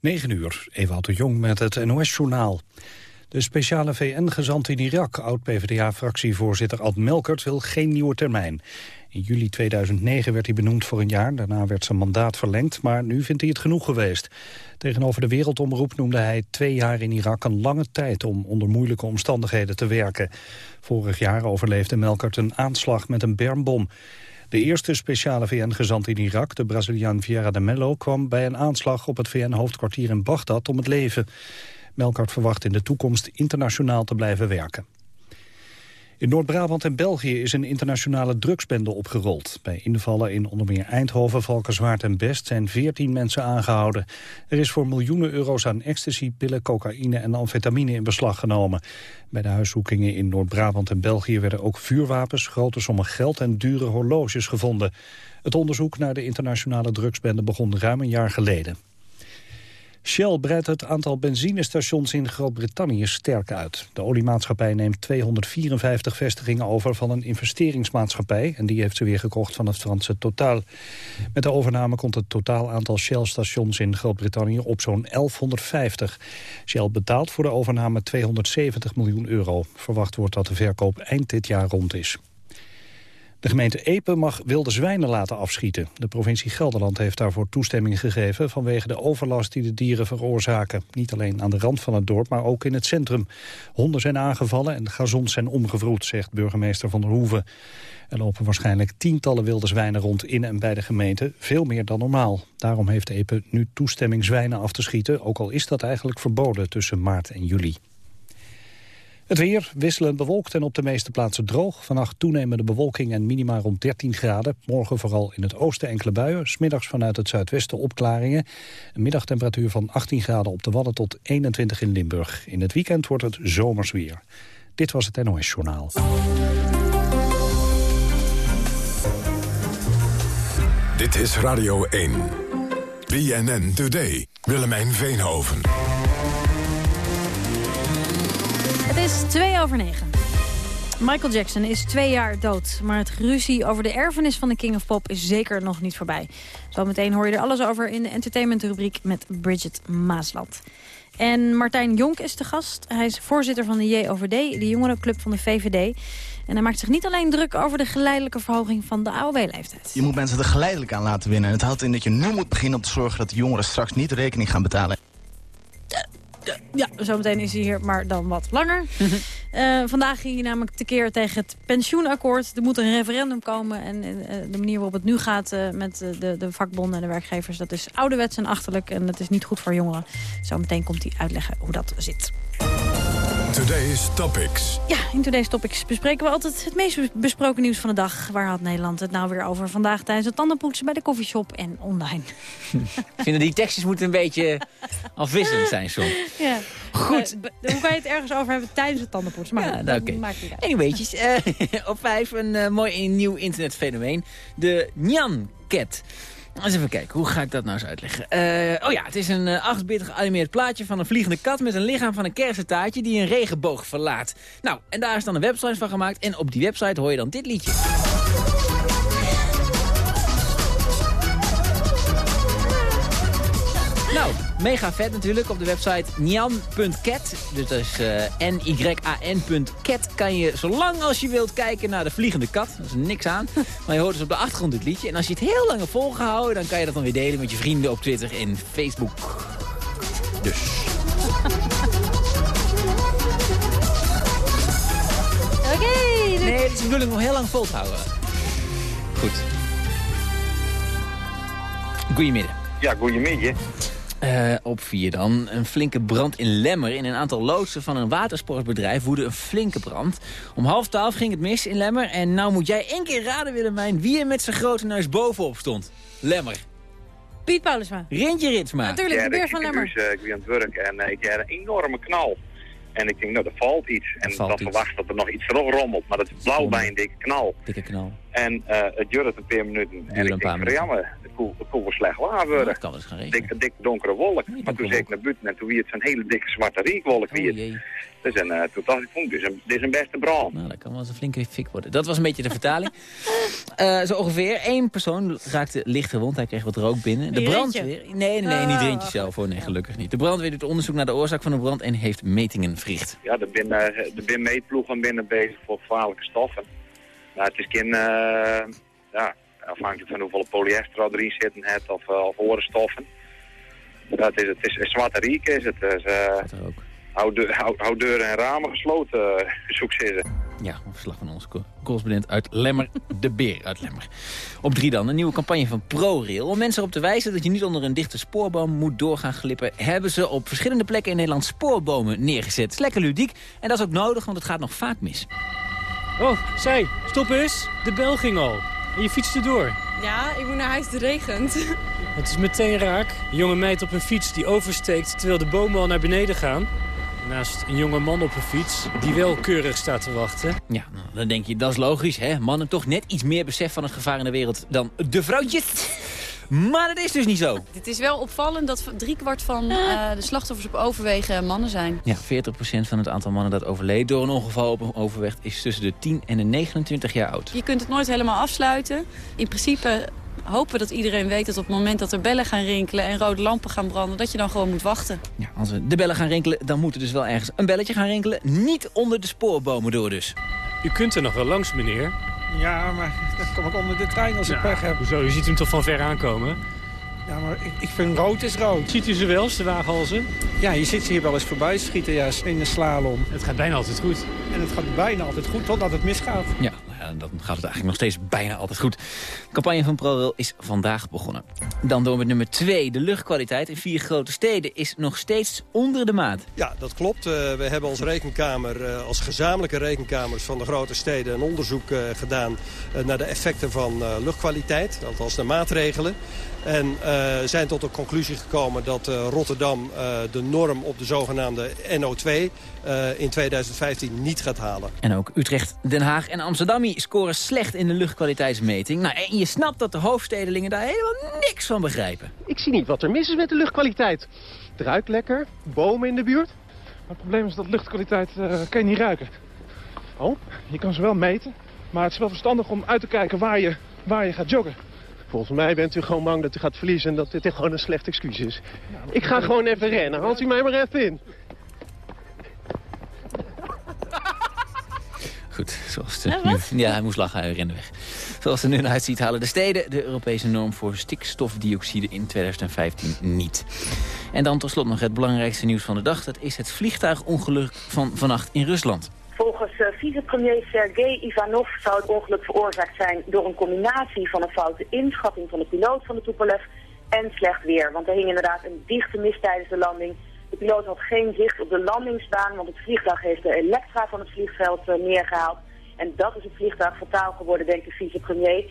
9 uur, Ewout de Jong met het NOS-journaal. De speciale VN-gezant in Irak, oud-PVDA-fractievoorzitter Ad Melkert, wil geen nieuwe termijn. In juli 2009 werd hij benoemd voor een jaar, daarna werd zijn mandaat verlengd, maar nu vindt hij het genoeg geweest. Tegenover de Wereldomroep noemde hij twee jaar in Irak een lange tijd om onder moeilijke omstandigheden te werken. Vorig jaar overleefde Melkert een aanslag met een bermbom. De eerste speciale VN-gezant in Irak, de Braziliaan Vieira de Mello... kwam bij een aanslag op het VN-hoofdkwartier in Bagdad om het leven. Melkart verwacht in de toekomst internationaal te blijven werken. In Noord-Brabant en België is een internationale drugsbende opgerold. Bij invallen in onder meer Eindhoven, Valkenswaard en Best zijn 14 mensen aangehouden. Er is voor miljoenen euro's aan ecstasy, pillen, cocaïne en amfetamine in beslag genomen. Bij de huiszoekingen in Noord-Brabant en België werden ook vuurwapens, grote sommen geld en dure horloges gevonden. Het onderzoek naar de internationale drugsbende begon ruim een jaar geleden. Shell breidt het aantal benzinestations in Groot-Brittannië sterk uit. De oliemaatschappij neemt 254 vestigingen over van een investeringsmaatschappij... en die heeft ze weer gekocht van het Franse Total. Met de overname komt het totaal aantal Shell-stations in Groot-Brittannië op zo'n 1150. Shell betaalt voor de overname 270 miljoen euro. Verwacht wordt dat de verkoop eind dit jaar rond is. De gemeente Epe mag wilde zwijnen laten afschieten. De provincie Gelderland heeft daarvoor toestemming gegeven... vanwege de overlast die de dieren veroorzaken. Niet alleen aan de rand van het dorp, maar ook in het centrum. Honden zijn aangevallen en gazons zijn omgevroed, zegt burgemeester Van der Hoeven. Er lopen waarschijnlijk tientallen wilde zwijnen rond in en bij de gemeente, veel meer dan normaal. Daarom heeft Epe nu toestemming zwijnen af te schieten, ook al is dat eigenlijk verboden tussen maart en juli. Het weer wisselend bewolkt en op de meeste plaatsen droog. Vannacht toenemende bewolking en minima rond 13 graden. Morgen vooral in het oosten enkele buien. Smiddags vanuit het zuidwesten opklaringen. Een middagtemperatuur van 18 graden op de Wadden tot 21 in Limburg. In het weekend wordt het zomers weer. Dit was het NOS Journaal. Dit is Radio 1. BNN Today. Willemijn Veenhoven. Het is twee over negen. Michael Jackson is twee jaar dood. Maar het ruzie over de erfenis van de King of Pop is zeker nog niet voorbij. Zometeen hoor je er alles over in de entertainmentrubriek met Bridget Maasland. En Martijn Jonk is de gast. Hij is voorzitter van de JOVD, de jongerenclub van de VVD. En hij maakt zich niet alleen druk over de geleidelijke verhoging van de AOW-leeftijd. Je moet mensen er geleidelijk aan laten winnen. En het houdt in dat je nu moet beginnen om te zorgen dat de jongeren straks niet rekening gaan betalen. Ja, zometeen is hij hier, maar dan wat langer. uh, vandaag ging hij namelijk tekeer tegen het pensioenakkoord. Er moet een referendum komen. En uh, de manier waarop het nu gaat uh, met de, de vakbonden en de werkgevers... dat is ouderwets en achterlijk en dat is niet goed voor jongeren. Zometeen komt hij uitleggen hoe dat zit. Today's Topics. Ja, in Today's Topics bespreken we altijd het meest besproken nieuws van de dag. Waar had Nederland het nou weer over vandaag tijdens het tandenpoetsen bij de koffieshop en online? Ik vind die tekstjes moeten een beetje afwisselend zijn soms. Ja. Goed. Uh, hoe kan je het ergens over hebben tijdens het tandenpoetsen? Maar ja, nou, okay. maakt niet uit. Anyways, uh, op vijf een uh, mooi nieuw internetfenomeen. De Nyan Cat. Eens even kijken, hoe ga ik dat nou eens uitleggen? Oh ja, het is een uh, 8-bit geanimeerd plaatje van een vliegende kat... met een lichaam van een kersentaartje die een regenboog verlaat. Nou, en daar is dan een website van gemaakt. En op die website hoor je dan dit liedje. Nou, mega vet natuurlijk. Op de website nyan.cat, dus dat is uh, N-Y-A-N.cat, kan je zo lang als je wilt kijken naar de vliegende kat. Dat is niks aan. Maar je hoort dus op de achtergrond dit liedje. En als je het heel lang hebt volgehouden, dan kan je dat dan weer delen met je vrienden op Twitter en Facebook. Dus. Oké. Okay, nee, het is de bedoeling om heel lang vol te houden. Goed. Goedemiddag. Ja, goedemiddag. Uh, op vier dan. Een flinke brand in Lemmer. In een aantal loodsen van een watersportbedrijf woedde een flinke brand. Om half twaalf ging het mis in Lemmer. En nou moet jij één keer raden, Willemijn, wie er met zijn grote neus bovenop stond. Lemmer. Piet Paulusma. Rintje Ritsma. Natuurlijk, ja, de beer van Lemmer. Dus, uh, ik ben aan het werk en uh, ik heb een enorme knal. En ik denk, nou, er valt iets. En valt dan verwacht dat er nog iets erop rommelt. Maar dat is blauw bij een dikke knal. Dikke knal. En eh, het duurt een paar minuten. en een ik paar denk, minuten. jammer, het kon, het kon wel slecht waar Ja, worden. dat kan eens gaan regenen. Dik, dik donkere wolk. maar toen zei ik naar buiten en toen wie het zo'n hele dikke zwarte riekwolk. Oh het. jee. Dus en, eh, toen dacht ik, vond, dit, is een, dit is een beste brand. Nou, dat kan wel eens een flinke fik worden. Dat was een beetje de vertaling. Eh, zo ongeveer. Eén persoon raakte licht gewond. Hij kreeg wat rook binnen. De brandweer... Nee, nee, nee, niet Oh. Rintje zelf hoor. Nee, gelukkig niet. De brandweer doet onderzoek naar de oorzaak van de brand en heeft metingen verricht. Ja, zijn, er zijn meetploegen binnen bezig voor gevaarlijke stoffen. Nou, het is geen, eh, ja, afhankelijk van hoeveel polyester erin zitten het of, uh, of. Ja, het, is, het is een zwarte riek is het. Dus, er ook. hou, de, hou, hou deuren en ramen gesloten, uh, zoek ze. Ja, een verslag van onze co- correspondent uit Lemmer, de Beer uit Lemmer. Op drie dan, een nieuwe campagne van ProRail. Om mensen erop te wijzen dat je niet onder een dichte spoorboom moet doorgaan glippen... hebben ze op verschillende plekken in Nederland spoorbomen neergezet. Het is lekker ludiek en dat is ook nodig, want het gaat nog vaak mis. Oh, zij, stop eens. De bel ging al. En je fietste door. Ja, ik moet naar huis, het regent. Het is meteen raak. Een jonge meid op een fiets die oversteekt terwijl de bomen al naar beneden gaan. Naast een jonge man op een fiets die wel keurig staat te wachten. Ja, nou, dan denk je, dat is logisch, hè? Mannen toch net iets meer besef van het gevaar in de wereld dan de vrouwtjes. Maar dat is dus niet zo. Het is wel opvallend dat driekwart van eh, de slachtoffers op overwegen mannen zijn. Ja, 40% van het aantal mannen dat overleed door een ongeval op een overweg... is tussen de 10 en de 29 jaar oud. Je kunt het nooit helemaal afsluiten. In principe hopen we dat iedereen weet dat op het moment dat er bellen gaan rinkelen... en rode lampen gaan branden, dat je dan gewoon moet wachten. Ja, als we de bellen gaan rinkelen, dan moet er dus wel ergens een belletje gaan rinkelen. Niet onder de spoorbomen door dus. U kunt er nog wel langs, meneer. Ja, maar dan kom ik onder de trein als ik Ja, pech heb. Hoezo? U ziet hem toch van ver aankomen? Ja, maar ik, ik vind rood is rood. Ziet u ze wel, de waaghalzen? Ja, je ziet ze hier wel eens voorbij schieten ja, in de slalom. Het gaat bijna altijd goed. En het gaat bijna altijd goed totdat het misgaat. Ja, dan gaat het eigenlijk nog steeds bijna altijd goed. De campagne van ProRail is vandaag begonnen. Dan door met nummer 2. De luchtkwaliteit in vier grote steden is nog steeds onder de maat. Ja, dat klopt. Uh, we hebben als rekenkamer, uh, als gezamenlijke rekenkamers van de grote steden... een onderzoek gedaan naar de effecten van luchtkwaliteit. Althans de maatregelen. En zijn tot de conclusie gekomen dat Rotterdam de norm op de zogenaamde NO2 in 2015 niet gaat halen. En ook Utrecht, Den Haag en Amsterdam scoren slecht in de luchtkwaliteitsmeting. Nou, en je snapt dat de hoofdstedelingen daar helemaal niks van begrijpen. Ik zie niet wat er mis is met de luchtkwaliteit. Het ruikt lekker, bomen in de buurt. Maar het probleem is dat luchtkwaliteit uh, kan je niet ruiken. Oh? Je kan ze wel meten, maar het is wel verstandig om uit te kijken waar je, waar je gaat joggen. Volgens mij bent u gewoon bang dat u gaat verliezen en dat dit gewoon een slecht excuus is. Ja, ik ga gewoon even rennen. Haalt u mij maar even in. Goed, zoals de nu, ja, hij moest lachen, hij rende weg. Zoals het er nu naar uitziet halen de steden de Europese norm voor stikstofdioxide in 2015 niet. En dan tot slot nog het belangrijkste nieuws van de dag. Dat is het vliegtuigongeluk van vannacht in Rusland. Volgens uh, vicepremier Sergei Ivanov zou het ongeluk veroorzaakt zijn door een combinatie van een foute inschatting van de piloot van de Tupolev en slecht weer. Want er hing inderdaad een dichte mist tijdens de landing. De piloot had geen zicht op de landingsbaan, want het vliegtuig heeft de elektra van het vliegveld uh, neergehaald. En dat is het vliegtuig fataal geworden, denkt de vicepremier.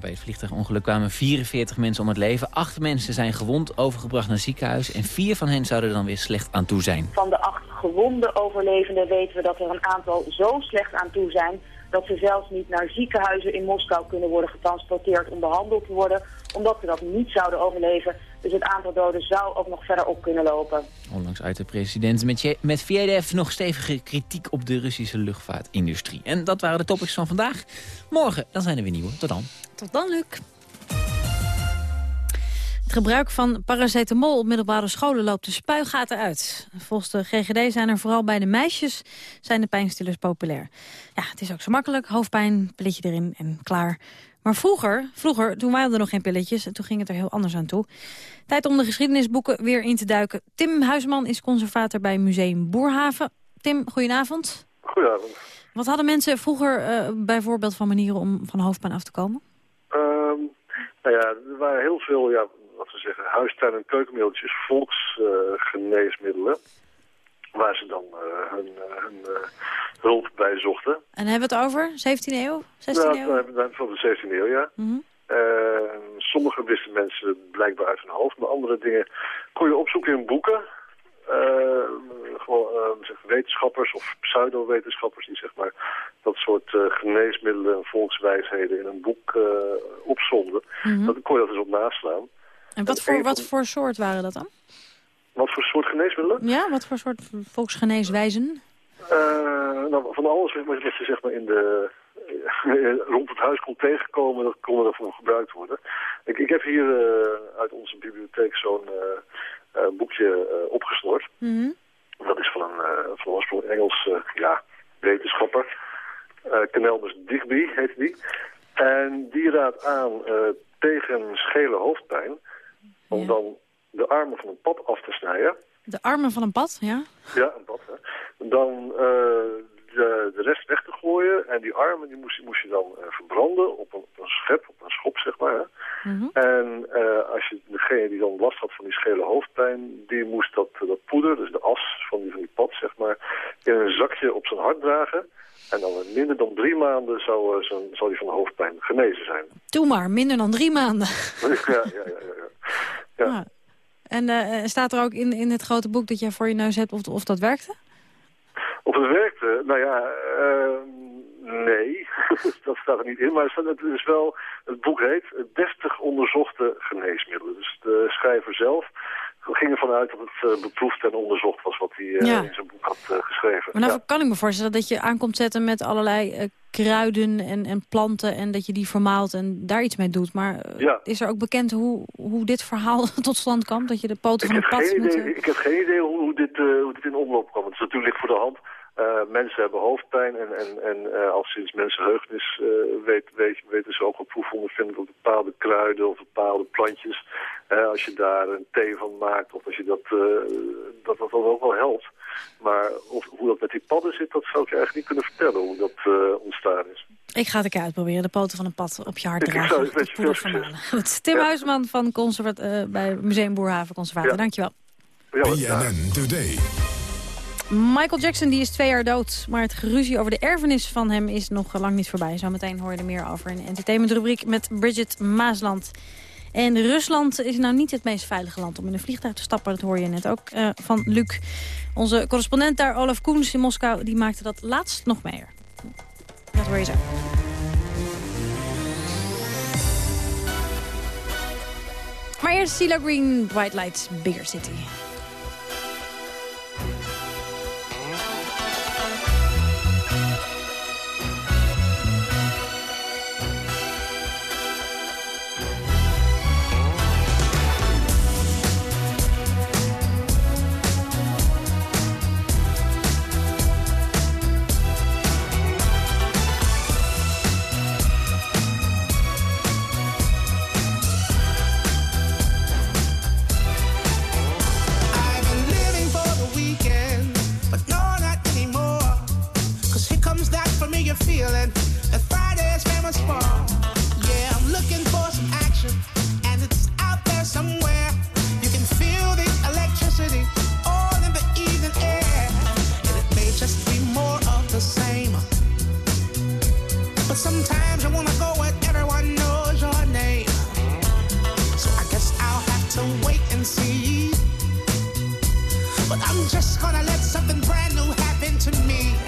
Bij het vliegtuigongeluk kwamen 44 mensen om het leven. Acht mensen zijn gewond, overgebracht naar het ziekenhuis. En vier van hen zouden dan weer slecht aan toe zijn. Van de acht gewonde overlevenden weten we dat er een aantal zo slecht aan toe zijn... dat ze zelfs niet naar ziekenhuizen in Moskou kunnen worden getransporteerd om behandeld te worden... omdat ze dat niet zouden overleven. Dus het aantal doden zou ook nog verder op kunnen lopen. Onlangs uit de president met, met VDF nog stevige kritiek op de Russische luchtvaartindustrie. En dat waren de topics van vandaag. Morgen dan zijn er weer nieuwe. Tot dan. Tot dan, Luc. Het gebruik van paracetamol op middelbare scholen loopt de spuigaten uit. Volgens de GGD zijn er vooral bij de meisjes zijn de pijnstillers populair. Ja, het is ook zo makkelijk. Hoofdpijn, pilletje erin en klaar. Maar vroeger, vroeger, toen waren er nog geen pilletjes... en toen ging het er heel anders aan toe. Tijd om de geschiedenisboeken weer in te duiken. Tim Huisman is conservator bij Museum Boerhaven. Tim, goedenavond. Goedenavond. Wat hadden mensen vroeger uh, bijvoorbeeld van manieren om van hoofdpijn af te komen? Um, nou ja, er waren heel veel, ja, wat we zeggen, huistuin- en keukenmiddeltjes, volksgeneesmiddelen. Uh, waar ze dan uh, hun, hun hulp bij zochten. En hebben we het over 17e eeuw, 16e ja, eeuw? Ja, van de 17e eeuw, ja. Mm -hmm. sommige wisten mensen blijkbaar uit hun hoofd, maar andere dingen kon je opzoeken in boeken. Gewoon zeg, wetenschappers of pseudo-wetenschappers die zeg maar dat soort geneesmiddelen en volkswijsheden in een boek opzonden. Mhm. Dan kon je dat dus op naslaan. En wat voor, wat voor soort waren dat dan? Wat voor soort geneesmiddelen? Ja, wat voor soort volksgeneeswijzen? nou, van alles wat je zeg maar in de, rond het huis kon tegenkomen, dat kon ervoor gebruikt worden. Ik, ik heb hier uit onze bibliotheek zo'n boekje opgesnord. Mhm. Dat is van een van oorsprong Engels ja, wetenschapper. Uh, Canelmus Digby heet die. En die raadt aan uh, tegen schele hoofdpijn om dan de armen van een pad af te snijden. De armen van een pad, ja? Ja, een pad. Hè. Dan uh, de, de rest weg te gooien en die armen die moest, moest je dan verbranden op een, op een schep, op een schop zeg maar. Hè. Mhm. En als je degene die dan last had van die schele hoofdpijn, die moest dat, dat poeder, dus de as van die, van die pad zeg maar, in een zakje op zijn hart dragen. En dan in minder dan drie maanden zou, uh, zou die van de hoofdpijn genezen zijn. Doe maar, minder dan drie maanden. ja, ja, ja. ja, ja. Ah. En uh, staat er ook in, in het grote boek dat jij voor je neus hebt of, of dat werkte? Of het werkte? Nou ja, uh, nee. dat staat er niet in. Maar het is wel, het boek heet Deftig onderzochte geneesmiddelen. Dus de schrijver zelf ging ervan uit dat het uh, beproefd en onderzocht was wat hij Ja. in zijn boek had uh, geschreven. Maar nou Ja. kan ik me voorstellen dat je aankomt zetten met allerlei eh, kruiden en, en planten... en dat je die vermaalt en daar iets mee doet. Maar eh, Ja. is er ook bekend hoe, hoe dit verhaal tot stand kwam? Dat je de poten Ik van een pad moet... eh, ik heb geen idee hoe, dit, eh, hoe dit in omloop kwam. Het is natuurlijk voor de hand. Eh, mensen hebben hoofdpijn en, en, en eh, al sinds mensenheugenis uh, weet, weet, weten ze ook wat proefondervinding op bepaalde kruiden of bepaalde plantjes. Eh, als je daar een thee van maakt of als je dat, eh, dat, dat dan ook wel helpt. Maar of, hoe dat met die padden zit, dat zou ik je eigenlijk niet kunnen vertellen hoe dat eh, ontstaan is. Ik ga het een keer uitproberen, de poten van een pad op je hart Ik dragen. ik Het. Goed, Tim Ja. Huisman van Conservat, eh, bij Museum Boerhaven Conservator, Ja. dankjewel. BNN Today. Michael Jackson die is twee jaar dood, maar het geruzie over de erfenis van hem is nog lang niet voorbij. Zometeen hoor je er meer over in de entertainmentrubriek met Bridget Maasland. En Rusland is nou niet het meest veilige land om in een vliegtuig te stappen. Dat hoor je net ook eh, van Luc. Onze correspondent daar, Olaf Koens in Moskou, die maakte dat laatst nog mee. Dat hoor je zo. Maar eerst CeeLo Green, White Lights, Bigger City. Familiar feeling that Friday is famous for. Yeah, I'm looking for some action, and it's out there somewhere. You can feel the electricity all in the evening air. And it may just be more of the same. But sometimes you wanna go where everyone knows your name. So I guess I'll have to wait and see. But I'm just gonna let something brand new happen to me.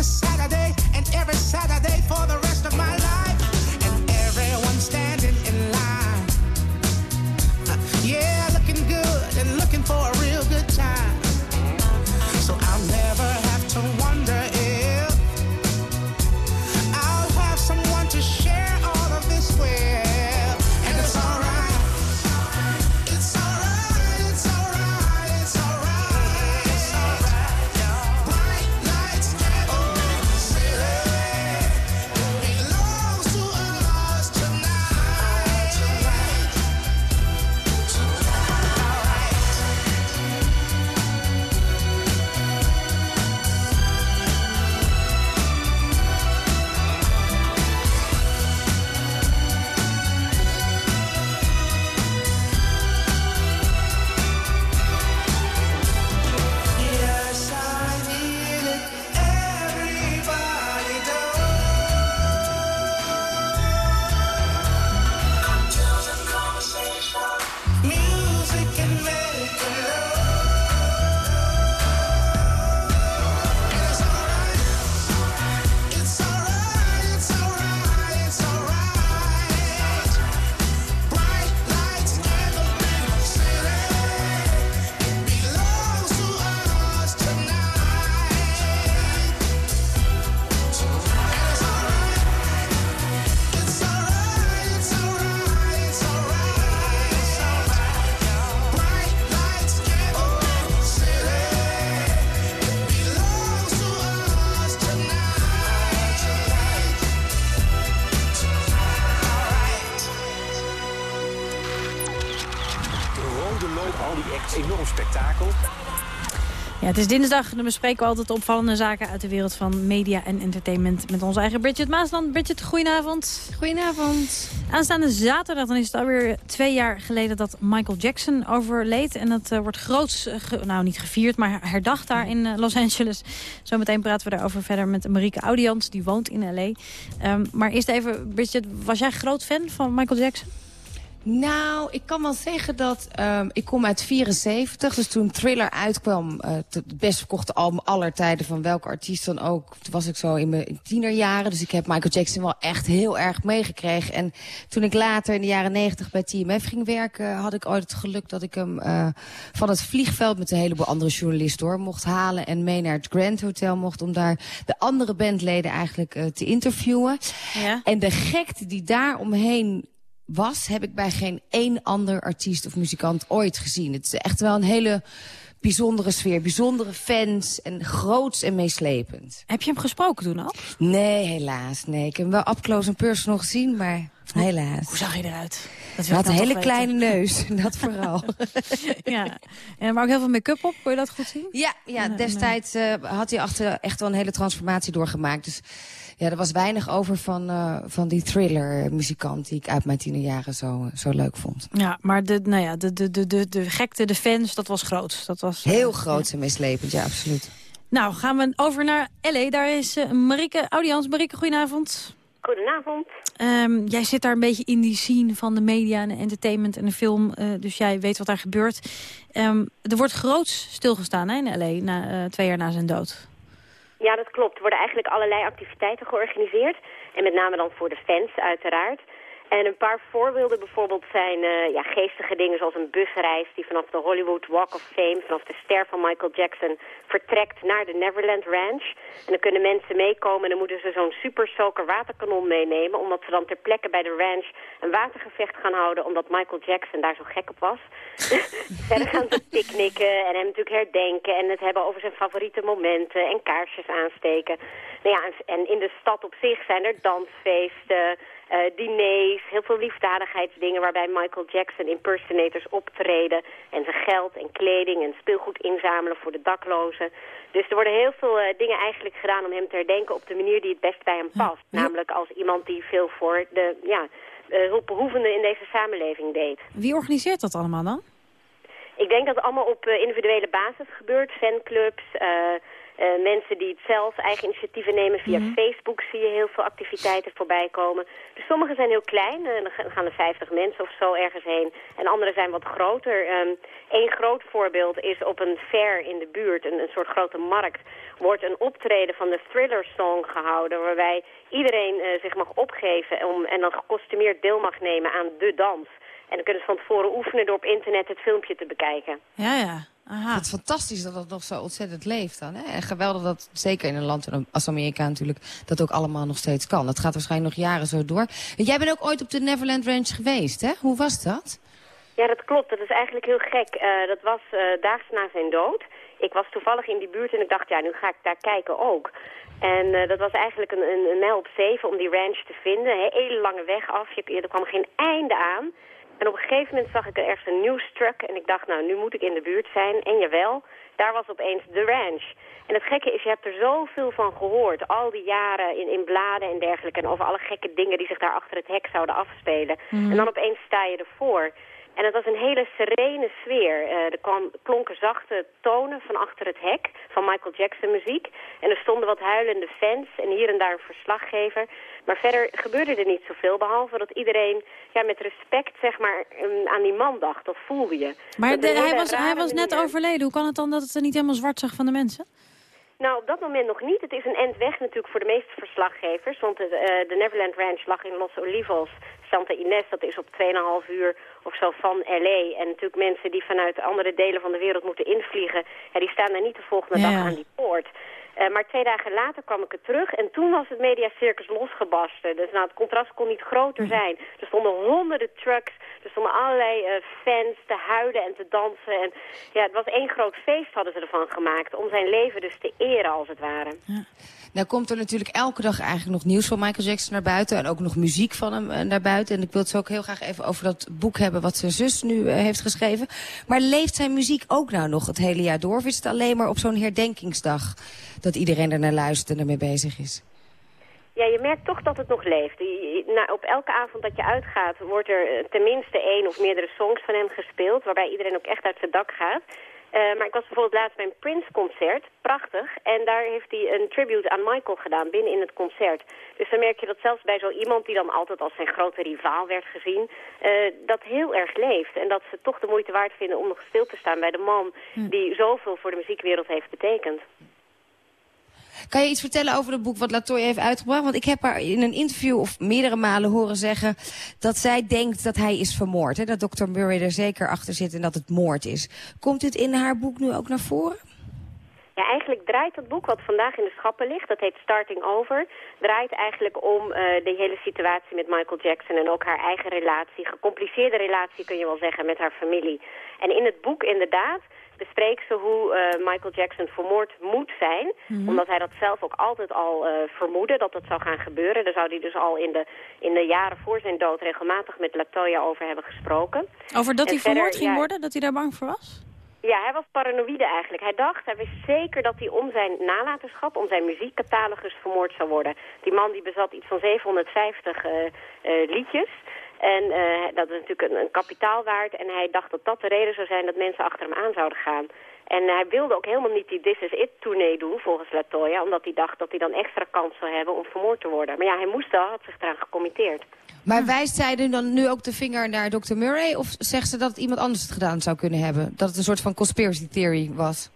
this Saturday is dinsdag. Dan bespreken we altijd opvallende zaken uit de wereld van media en entertainment met onze eigen Bridget Maasland. Bridget, goedenavond. Goedenavond. Aanstaande zaterdag, dan is het alweer twee jaar geleden dat Michael Jackson overleed. En dat eh, wordt groots, eh, nou niet gevierd, maar herdacht daar in eh, Los Angeles. Zometeen praten we daarover verder met Marieke Audians, die woont in L.A. Ehm, maar eerst even, Bridget, was jij groot fan van Michael Jackson? Nou, ik kan wel zeggen dat ehm, ik kom uit 74. Dus toen Thriller uitkwam, eh, het best verkochte album aller tijden van welke artiest dan ook. Toen was ik zo in mijn tienerjaren. Dus ik heb Michael Jackson wel echt heel erg meegekregen. En toen ik later in de jaren 90 bij TMF ging werken, had ik ooit het geluk dat ik hem eh, van het vliegveld met een heleboel andere journalisten door mocht halen. En mee naar het Grand Hotel mocht om daar de andere bandleden eigenlijk eh, te interviewen. Ja. En de gekte die daar omheen was, heb ik bij geen één ander artiest of muzikant ooit gezien. Het is echt wel een hele bijzondere sfeer, bijzondere fans en groots en meeslepend. Heb je hem gesproken toen al? Nee, helaas. Nee, ik heb hem wel up close personal gezien, maar helaas. Hoe zag je eruit? Dat Hij had een hele kleine neus, dat vooral. ja. En maar ook heel veel make-up op, kon je dat goed zien? Ja, ja destijds eh, had hij achter echt wel een hele transformatie doorgemaakt. Dus ja, er was weinig over van, eh, van die thriller-muzikant... die ik uit mijn tienerjaren zo, zo leuk vond. Ja, maar de, nou ja, de, de, de, de, de gekte, de fans, dat was groot. Dat was, eh, Heel groot en meeslepend, ja, absoluut. Nou, gaan we over naar L.A. Daar is uh, Marieke Audians. Marieke, goedenavond. Goedenavond. Um, jij zit daar een beetje in die scene van de media en de entertainment en de film. Uh, dus jij weet wat daar gebeurt. Um, er wordt groots stilgestaan hè, in L.A. Na, uh, twee jaar na zijn dood. Ja, dat klopt. Er worden eigenlijk allerlei activiteiten georganiseerd. En met name dan voor de fans uiteraard. En een paar voorbeelden bijvoorbeeld zijn uh, ja, geestige dingen zoals een busreis die vanaf de Hollywood Walk of Fame, vanaf de ster van Michael Jackson, vertrekt naar de Neverland Ranch. En dan kunnen mensen meekomen en dan moeten ze zo'n super soaker waterkanon meenemen, omdat ze dan ter plekke bij de ranch een watergevecht gaan houden, omdat Michael Jackson daar zo gek op was. Verder gaan ze picknicken en hem natuurlijk herdenken en het hebben over zijn favoriete momenten en kaarsjes aansteken. Nou ja, en, en in de stad op zich zijn er dansfeesten, uh, diners, heel veel liefdadigheidsdingen waarbij Michael Jackson impersonators optreden en zijn geld en kleding en speelgoed inzamelen voor de daklozen. Dus er worden heel veel uh, dingen eigenlijk gedaan om hem te herdenken op de manier die het best bij hem past. Ja. Namelijk als iemand die veel voor de ja, uh, hulpbehoevenden in deze samenleving deed. Wie organiseert dat allemaal dan? Ik denk dat het allemaal op individuele basis gebeurt. Fanclubs, Uh, mensen die het zelf eigen initiatieven nemen. Via mm -hmm. Facebook zie je heel veel activiteiten voorbij komen. Dus sommige zijn heel klein. Uh, dan gaan er 50 mensen of zo ergens heen. En andere zijn wat groter. Um, Eén groot voorbeeld is op een fair in de buurt, een, een soort grote markt, wordt een optreden van de Thriller Song gehouden. Waarbij iedereen uh, zich mag opgeven om, en dan gekostumeerd deel mag nemen aan de dans. En dan kunnen ze van tevoren oefenen door op internet het filmpje te bekijken. Ja, ja. Aha. Het is fantastisch dat dat nog zo ontzettend leeft dan. Hè? En geweldig dat, zeker in een land als Amerika natuurlijk, dat ook allemaal nog steeds kan. Dat gaat waarschijnlijk nog jaren zo door. En jij bent ook ooit op de Neverland Ranch geweest, hè? Hoe was dat? Ja, dat klopt. Dat is eigenlijk heel gek. Uh, dat was uh, daags na zijn dood. Ik was toevallig in die buurt en ik dacht, ja, nu ga ik daar kijken ook. En uh, dat was eigenlijk een, een, een mijl op zeven om die ranch te vinden. Een hele lange weg af. Je, er kwam geen einde aan. En op een gegeven moment zag ik er ergens een nieuwstruck en ik dacht, nou, nu moet ik in de buurt zijn. En jawel, daar was opeens de ranch. En het gekke is, je hebt er zoveel van gehoord. Al die jaren in, in bladen en dergelijke. En over alle gekke dingen die zich daar achter het hek zouden afspelen. Mm. En dan opeens sta je ervoor. En het was een hele serene sfeer. Uh, er kwam, klonken zachte tonen van achter het hek van Michael Jackson muziek. En er stonden wat huilende fans en hier en daar een verslaggever. Maar verder gebeurde er niet zoveel, behalve dat iedereen ja, met respect zeg maar, um, aan die man dacht. Dat voelde je. Maar de, hij, was, hij was net overleden. Hoe kan het dan dat het er niet helemaal zwart zag van de mensen? Nou, op dat moment nog niet. Het is een end weg natuurlijk voor de meeste verslaggevers. Want de, uh, de Neverland Ranch lag in Los Olivos. Santa Ines, dat is op 2,5 uur of zo van L.A. En natuurlijk mensen die vanuit andere delen van de wereld moeten invliegen... Ja, die staan daar niet de volgende ja, dag aan die poort. Eh, maar twee dagen later kwam ik er terug en toen was het mediacircus losgebarsten. Dus nou, het contrast kon niet groter zijn. Er stonden honderden trucks, er stonden allerlei eh, fans te huilen en te dansen. En ja, het was één groot feest hadden ze ervan gemaakt. Om zijn leven dus te eren als het ware. Ja. Nou komt er natuurlijk elke dag eigenlijk nog nieuws van Michael Jackson naar buiten. En ook nog muziek van hem eh, naar buiten. En ik wil het zo ook heel graag even over dat boek hebben wat zijn zus nu heeft geschreven. Maar leeft zijn muziek ook nou nog het hele jaar door? Of is het alleen maar op zo'n herdenkingsdag dat iedereen er naar luistert en ermee bezig is? Ja, je merkt toch dat het nog leeft. Nou, op elke avond dat je uitgaat wordt er tenminste één of meerdere songs van hem gespeeld... waarbij iedereen ook echt uit zijn dak gaat. Uh, maar ik was bijvoorbeeld laatst bij een Prince-concert, prachtig. En daar heeft hij een tribute aan Michael gedaan, binnen in het concert. Dus dan merk je dat zelfs bij zo iemand die dan altijd als zijn grote rivaal werd gezien... Uh, dat heel erg leeft. En dat ze toch de moeite waard vinden om nog stil te staan bij de man... die zoveel voor de muziekwereld heeft betekend. Kan je iets vertellen over het boek wat Latoya heeft uitgebracht? Want ik heb haar in een interview of meerdere malen horen zeggen... dat zij denkt dat hij is vermoord. Hè? Dat Dr. Murray er zeker achter zit en dat het moord is. Komt dit in haar boek nu ook naar voren? Ja, eigenlijk draait het boek wat vandaag in de schappen ligt, dat heet Starting Over, draait eigenlijk om uh, de hele situatie met Michael Jackson en ook haar eigen relatie, gecompliceerde relatie kun je wel zeggen, met haar familie. En in het boek inderdaad bespreekt ze hoe uh, Michael Jackson vermoord moet zijn. Mhm. Omdat hij dat zelf ook altijd al uh, vermoedde dat dat zou gaan gebeuren. Daar zou hij dus al in de, in de jaren voor zijn dood regelmatig met Latoya over hebben gesproken. Over dat hij vermoord ging worden? Dat hij daar bang voor was? Ja, hij was paranoïde eigenlijk. Hij dacht, hij wist zeker dat hij om zijn nalatenschap, om zijn muziekcatalogus vermoord zou worden. Die man die bezat iets van 750 uh, liedjes. En uh, dat is natuurlijk een, een kapitaal waard. En hij dacht dat dat de reden zou zijn dat mensen achter hem aan zouden gaan. En hij wilde ook helemaal niet die This Is It tournee doen, volgens Latoya. Omdat hij dacht dat hij dan extra kans zou hebben om vermoord te worden. Maar ja, hij moest wel, had zich eraan gecommitteerd. Maar wijst zij dan nu ook de vinger naar Dr. Murray? Of zegt ze dat iemand anders het gedaan zou kunnen hebben? Dat het een soort van conspiracy theory was?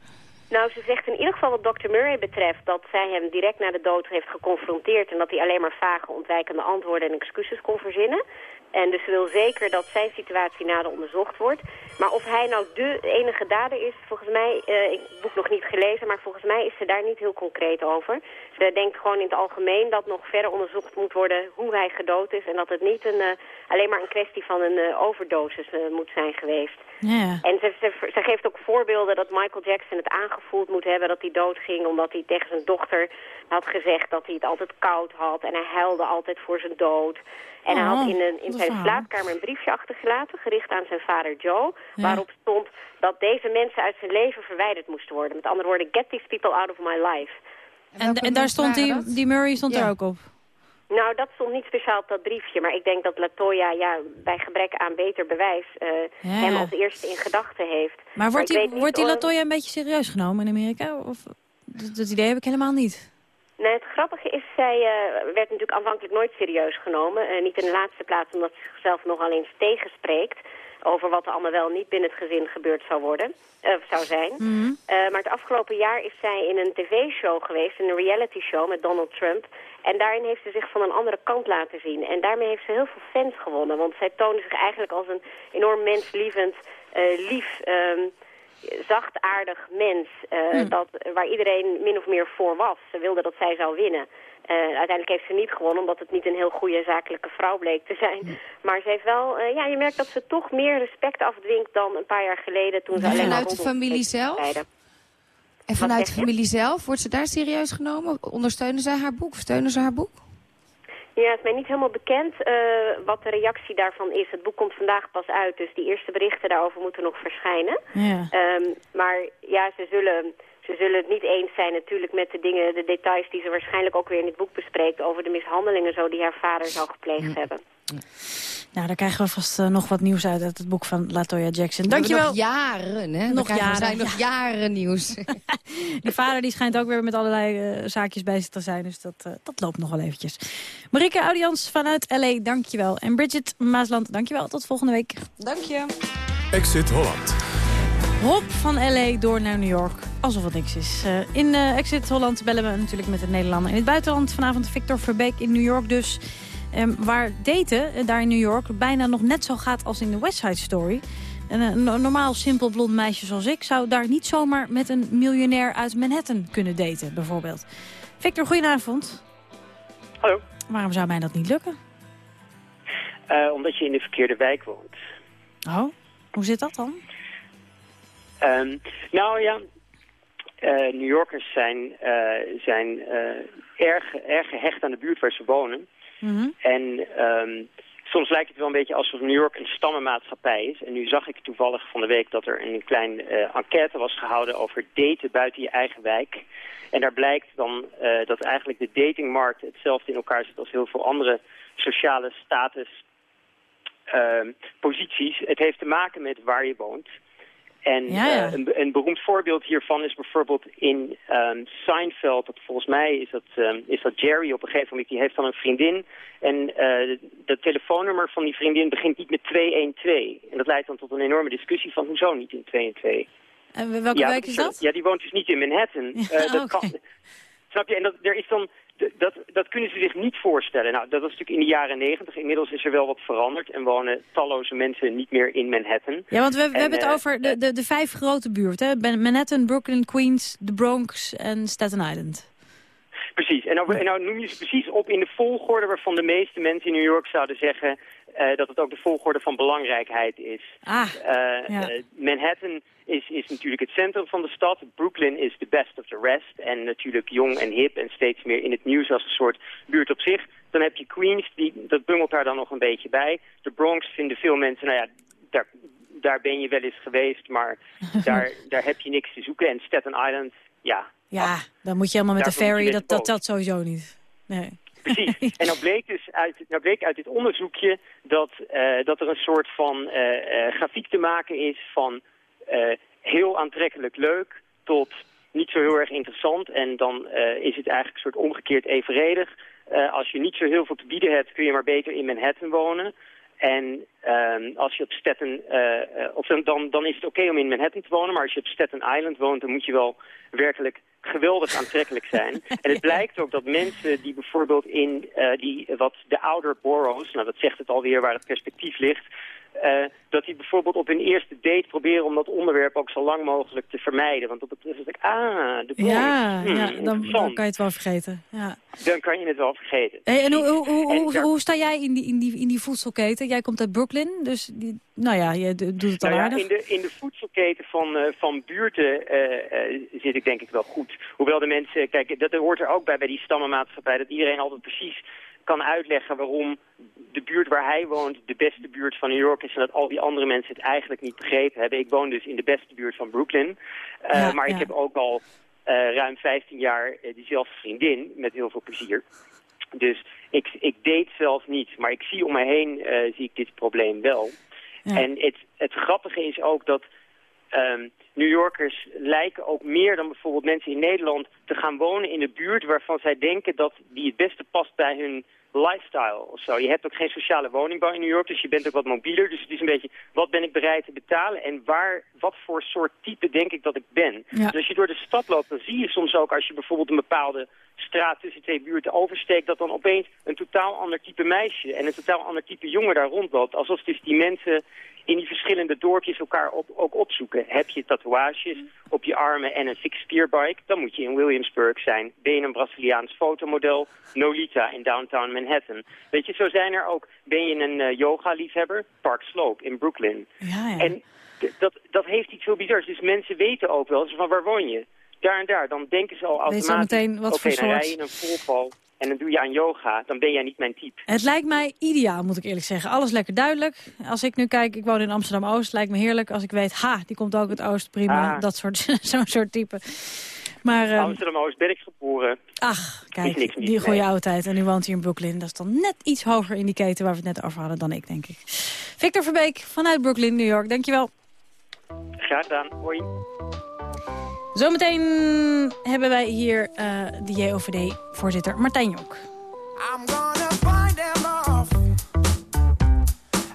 Nou, ze zegt in ieder geval wat Dr. Murray betreft... dat zij hem direct na de dood heeft geconfronteerd... en dat hij alleen maar vage, ontwijkende antwoorden en excuses kon verzinnen. En dus ze wil zeker dat zijn situatie nader onderzocht wordt. Maar of hij nou de enige dader is, volgens mij, uh, ik heb het boek nog niet gelezen, maar volgens mij is ze daar niet heel concreet over. Ze denkt gewoon in het algemeen dat nog verder onderzocht moet worden hoe hij gedood is. En dat het niet een, uh, alleen maar een kwestie van een uh, overdosis moet zijn geweest. En ze, ze, ze, geeft ook voorbeelden dat Michael Jackson het aangevoeld moet hebben dat hij doodging. Omdat hij tegen zijn dochter had gezegd dat hij het altijd koud had. En hij huilde altijd voor zijn dood. En hij had in, een, in zijn slaapkamer een briefje achtergelaten, gericht aan zijn vader Joe, Ja. waarop stond dat deze mensen uit zijn leven verwijderd moesten worden. Met andere woorden, get these people out of my life. En, en daar stond die, die Murray stond er ook op. Nou, dat stond niet speciaal op dat briefje, maar ik denk dat Latoya ja, bij gebrek aan beter bewijs eh, Ja. hem als eerste in gedachten heeft. Maar wordt die, wordt die Latoya een beetje serieus genomen in Amerika? Of, dat, dat idee heb ik helemaal niet. Nee, het grappige is, zij eh, werd natuurlijk aanvankelijk nooit serieus genomen. Eh, niet in de laatste plaats omdat ze zichzelf nogal eens tegenspreekt over wat er allemaal wel niet binnen het gezin gebeurd zou worden, eh, zou zijn. Mhm. Maar het afgelopen jaar is zij in een tv-show geweest, in een reality show met Donald Trump. En daarin heeft ze zich van een andere kant laten zien. En daarmee heeft ze heel veel fans gewonnen. Want zij toonde zich eigenlijk als een enorm menslievend, lief, ehm, zachtaardig mens. eh, Hm. dat, waar iedereen min of meer voor was. Ze wilde dat zij zou winnen. Eh, uiteindelijk heeft ze niet gewonnen, omdat het niet een heel goede zakelijke vrouw bleek te zijn. Maar ze heeft wel, eh, ja, je merkt dat ze toch meer respect afdwingt dan een paar jaar geleden toen ze En alleen maar vanuit de familie zelf? rijden. En vanuit de familie zelf, wordt ze daar serieus genomen? Ondersteunen zij haar boek? Steunen ze haar boek? Ja, het is mij niet helemaal bekend eh, wat de reactie daarvan is. Het boek komt vandaag pas uit, dus die eerste berichten daarover moeten nog verschijnen. Ja. Ehm, maar ja, ze zullen, ze zullen het niet eens zijn natuurlijk met de dingen, de details die ze waarschijnlijk ook weer in het boek bespreekt over de mishandelingen zo die haar vader zou gepleegd hebben. Nou, daar krijgen we vast eh, nog wat nieuws uit uit het boek van Latoya Jackson. Dankjewel. Nog jaren, hè? Nog jaren, waarschijnlijk nog jaren nieuws. Die vader die schijnt ook weer met allerlei eh, zaakjes bezig te zijn. Dus dat, eh, dat loopt nog wel eventjes. Marike Audians vanuit L.A., dankjewel. En Bridget Maasland, dankjewel. Tot volgende week. Dank je. Exit Holland. Hop van L.A. door naar New York. Alsof het niks is. Eh, in eh, Exit Holland bellen we natuurlijk met het Nederlander. In het buitenland vanavond Victor Verbeek in New York dus. Ehm, waar daten, eh, daar in New York, bijna nog net zo gaat als in de West Side Story. En een no- normaal simpel blond meisje zoals ik... zou daar niet zomaar met een miljonair uit Manhattan kunnen daten, bijvoorbeeld. Victor, goedenavond. Hallo. Waarom zou mij dat niet lukken? Omdat je in de verkeerde wijk woont. Oh, hoe zit dat dan? Ehm, nou ja, eh, New Yorkers zijn, eh, zijn eh, erg, erg gehecht aan de buurt waar ze wonen. Mhm. En ehm, soms lijkt het wel een beetje alsof New York een stammenmaatschappij is. En nu zag ik toevallig van de week dat er een klein eh, enquête was gehouden over daten buiten je eigen wijk. En daar blijkt dan dat eigenlijk de datingmarkt hetzelfde in elkaar zit als heel veel andere sociale status ehm, posities. Het heeft te maken met waar je woont. En Ja, ja. eh, een, een beroemd voorbeeld hiervan is bijvoorbeeld in ehm, Seinfeld. Dat volgens mij is dat, ehm, is dat Jerry op een gegeven moment. Die heeft dan een vriendin. En eh dat telefoonnummer van die vriendin begint niet met 212. En dat leidt dan tot een enorme discussie van hoezo niet in 212. En welke ja, wijk is dat? Ja, die woont dus niet in Manhattan. Eh, dat kan, snap je? En dat, er is dan, dat, dat kunnen ze zich niet voorstellen. Nou, dat was natuurlijk in de jaren negentig. Inmiddels is er wel wat veranderd en wonen talloze mensen niet meer in Manhattan. Ja, want we, we En, hebben het eh, over de, de, de vijf grote buurten. hè? Manhattan, Brooklyn, Queens, de Bronx en Staten Island. Precies. En nou, en nou noem je ze precies op in de volgorde waarvan de meeste mensen in New York zouden zeggen eh, dat het ook de volgorde van belangrijkheid is. Ah, Eh, ja. eh, Manhattan is, is natuurlijk het centrum van de stad. Brooklyn is the best of the rest. En natuurlijk jong en hip en steeds meer in het nieuws als een soort buurt op zich. Dan heb je Queens, die, dat bungelt daar dan nog een beetje bij. De Bronx vinden veel mensen, nou ja, daar, daar ben je wel eens geweest, maar daar, daar heb je niks te zoeken. En Staten Island, ja, Ja, dan moet je helemaal met de ferry. Dat, dat, dat sowieso niet. Nee. Precies. En nou bleek dus uit, nou bleek uit dit onderzoekje dat, eh, dat er een soort van eh, eh, grafiek te maken is van heel aantrekkelijk leuk tot niet zo heel erg interessant. En dan eh, is het eigenlijk een soort omgekeerd evenredig. Eh, als je niet zo heel veel te bieden hebt, kun je maar beter in Manhattan wonen. En ehm, als je op Staten, eh, eh, of dan, dan, is het oké om in Manhattan te wonen, maar als je op Staten Island woont, dan moet je wel werkelijk geweldig aantrekkelijk zijn. En het blijkt ook dat mensen die bijvoorbeeld in eh, die wat de ouder boroughs, nou dat zegt het alweer waar het perspectief ligt, eh, dat die bijvoorbeeld op hun eerste date proberen om dat onderwerp ook zo lang mogelijk te vermijden. Want op het is het, ah, de Bronx, Ja, hmm, ja dan, kan je het wel vergeten. Ja. Dan kan je het wel vergeten. Hey, en hoe, hoe, hoe, En hoe, daar- hoe sta jij in die, in, die, in die voedselketen? Jij komt uit Brooklyn, dus die, nou ja, je doet het al Nou ja, aardig. in, de, in de voedselketen van, eh, van buurten eh, zit ik denk ik wel goed. Hoewel de mensen, kijk, dat hoort er ook bij bij die stammenmaatschappij, dat iedereen altijd precies kan uitleggen waarom de buurt waar hij woont de beste buurt van New York is en dat al die andere mensen het eigenlijk niet begrepen hebben. Ik woon dus in de beste buurt van Brooklyn, Eh, Ja, maar ja. ik heb ook al eh, ruim 15 jaar eh, diezelfde vriendin met heel veel plezier. Dus ik, ik date zelf niet, maar ik zie om me heen zie ik dit probleem wel. En het, het grappige is ook dat ehm, New Yorkers lijken ook meer dan bijvoorbeeld mensen in Nederland te gaan wonen in de buurt waarvan zij denken dat die het beste past bij hun lifestyle of zo. Je hebt ook geen sociale woningbouw in New York, dus je bent ook wat mobieler. Dus het is een beetje, wat ben ik bereid te betalen en waar, wat voor soort type denk ik dat ik ben. Ja. Dus als je door de stad loopt, dan zie je soms ook als je bijvoorbeeld een bepaalde straat tussen twee buurten oversteekt, dat dan opeens een totaal ander type meisje en een totaal ander type jongen daar rondloopt. Alsof dus die mensen in die verschillende dorpjes elkaar op, ook opzoeken. Heb je tatoeages op je armen en een six-spearbike, dan moet je in Williamsburg zijn. Ben je een Braziliaans fotomodel, Nolita in downtown Manhattan. Weet je, zo zijn er ook. Ben je een eh, yoga-liefhebber? Park Slope in Brooklyn. Ja, En d- dat, dat heeft iets heel bizars. Dus mensen weten ook wel van waar woon je? Daar en daar. Dan denken ze al Weet ze al automatisch, meteen wat oké, voor dan rij soort- je een volval en dan doe je aan yoga. Dan ben jij niet mijn type. Het lijkt mij ideaal, moet ik eerlijk zeggen. Alles lekker duidelijk. Als ik nu kijk, ik woon in Amsterdam-Oost, lijkt me heerlijk. Als ik weet, ha, die komt ook uit Oost, prima. Ah. Dat soort, zo'n soort type. Maar, eh, Amsterdam-Oost ben ik geboren. ach, kijk, niks die goede oude tijd. En nu woont hij in Brooklyn. Dat is dan net iets hoger in die keten waar we het net over hadden dan ik, denk ik. Victor Verbeek vanuit Brooklyn, New York. Dankjewel. Graag gedaan. Hoi. Zometeen hebben wij hier eh, de JOVD-voorzitter Martijn Jonk. I'm gonna find them off.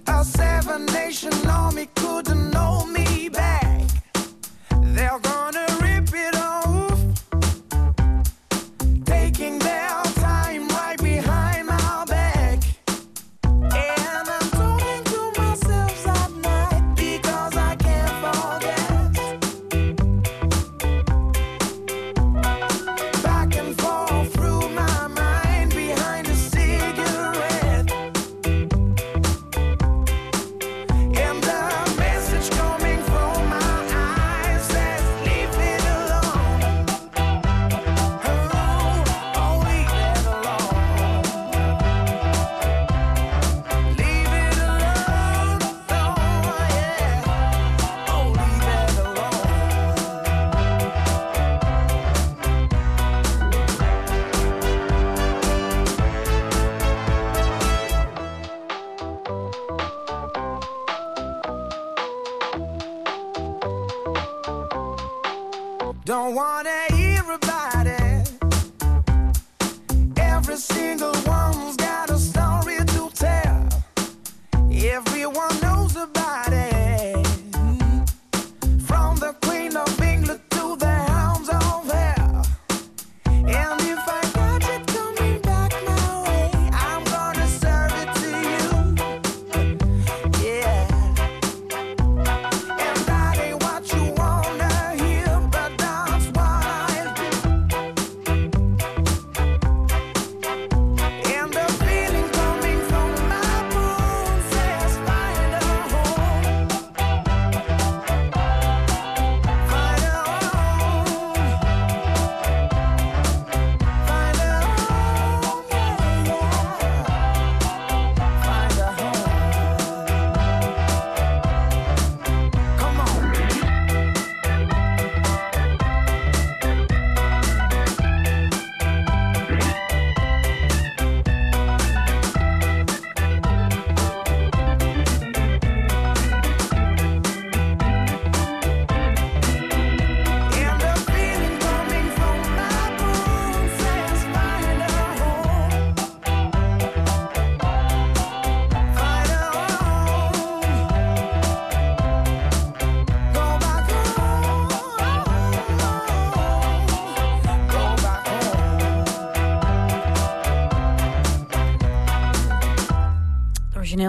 A seven nation army couldn't know me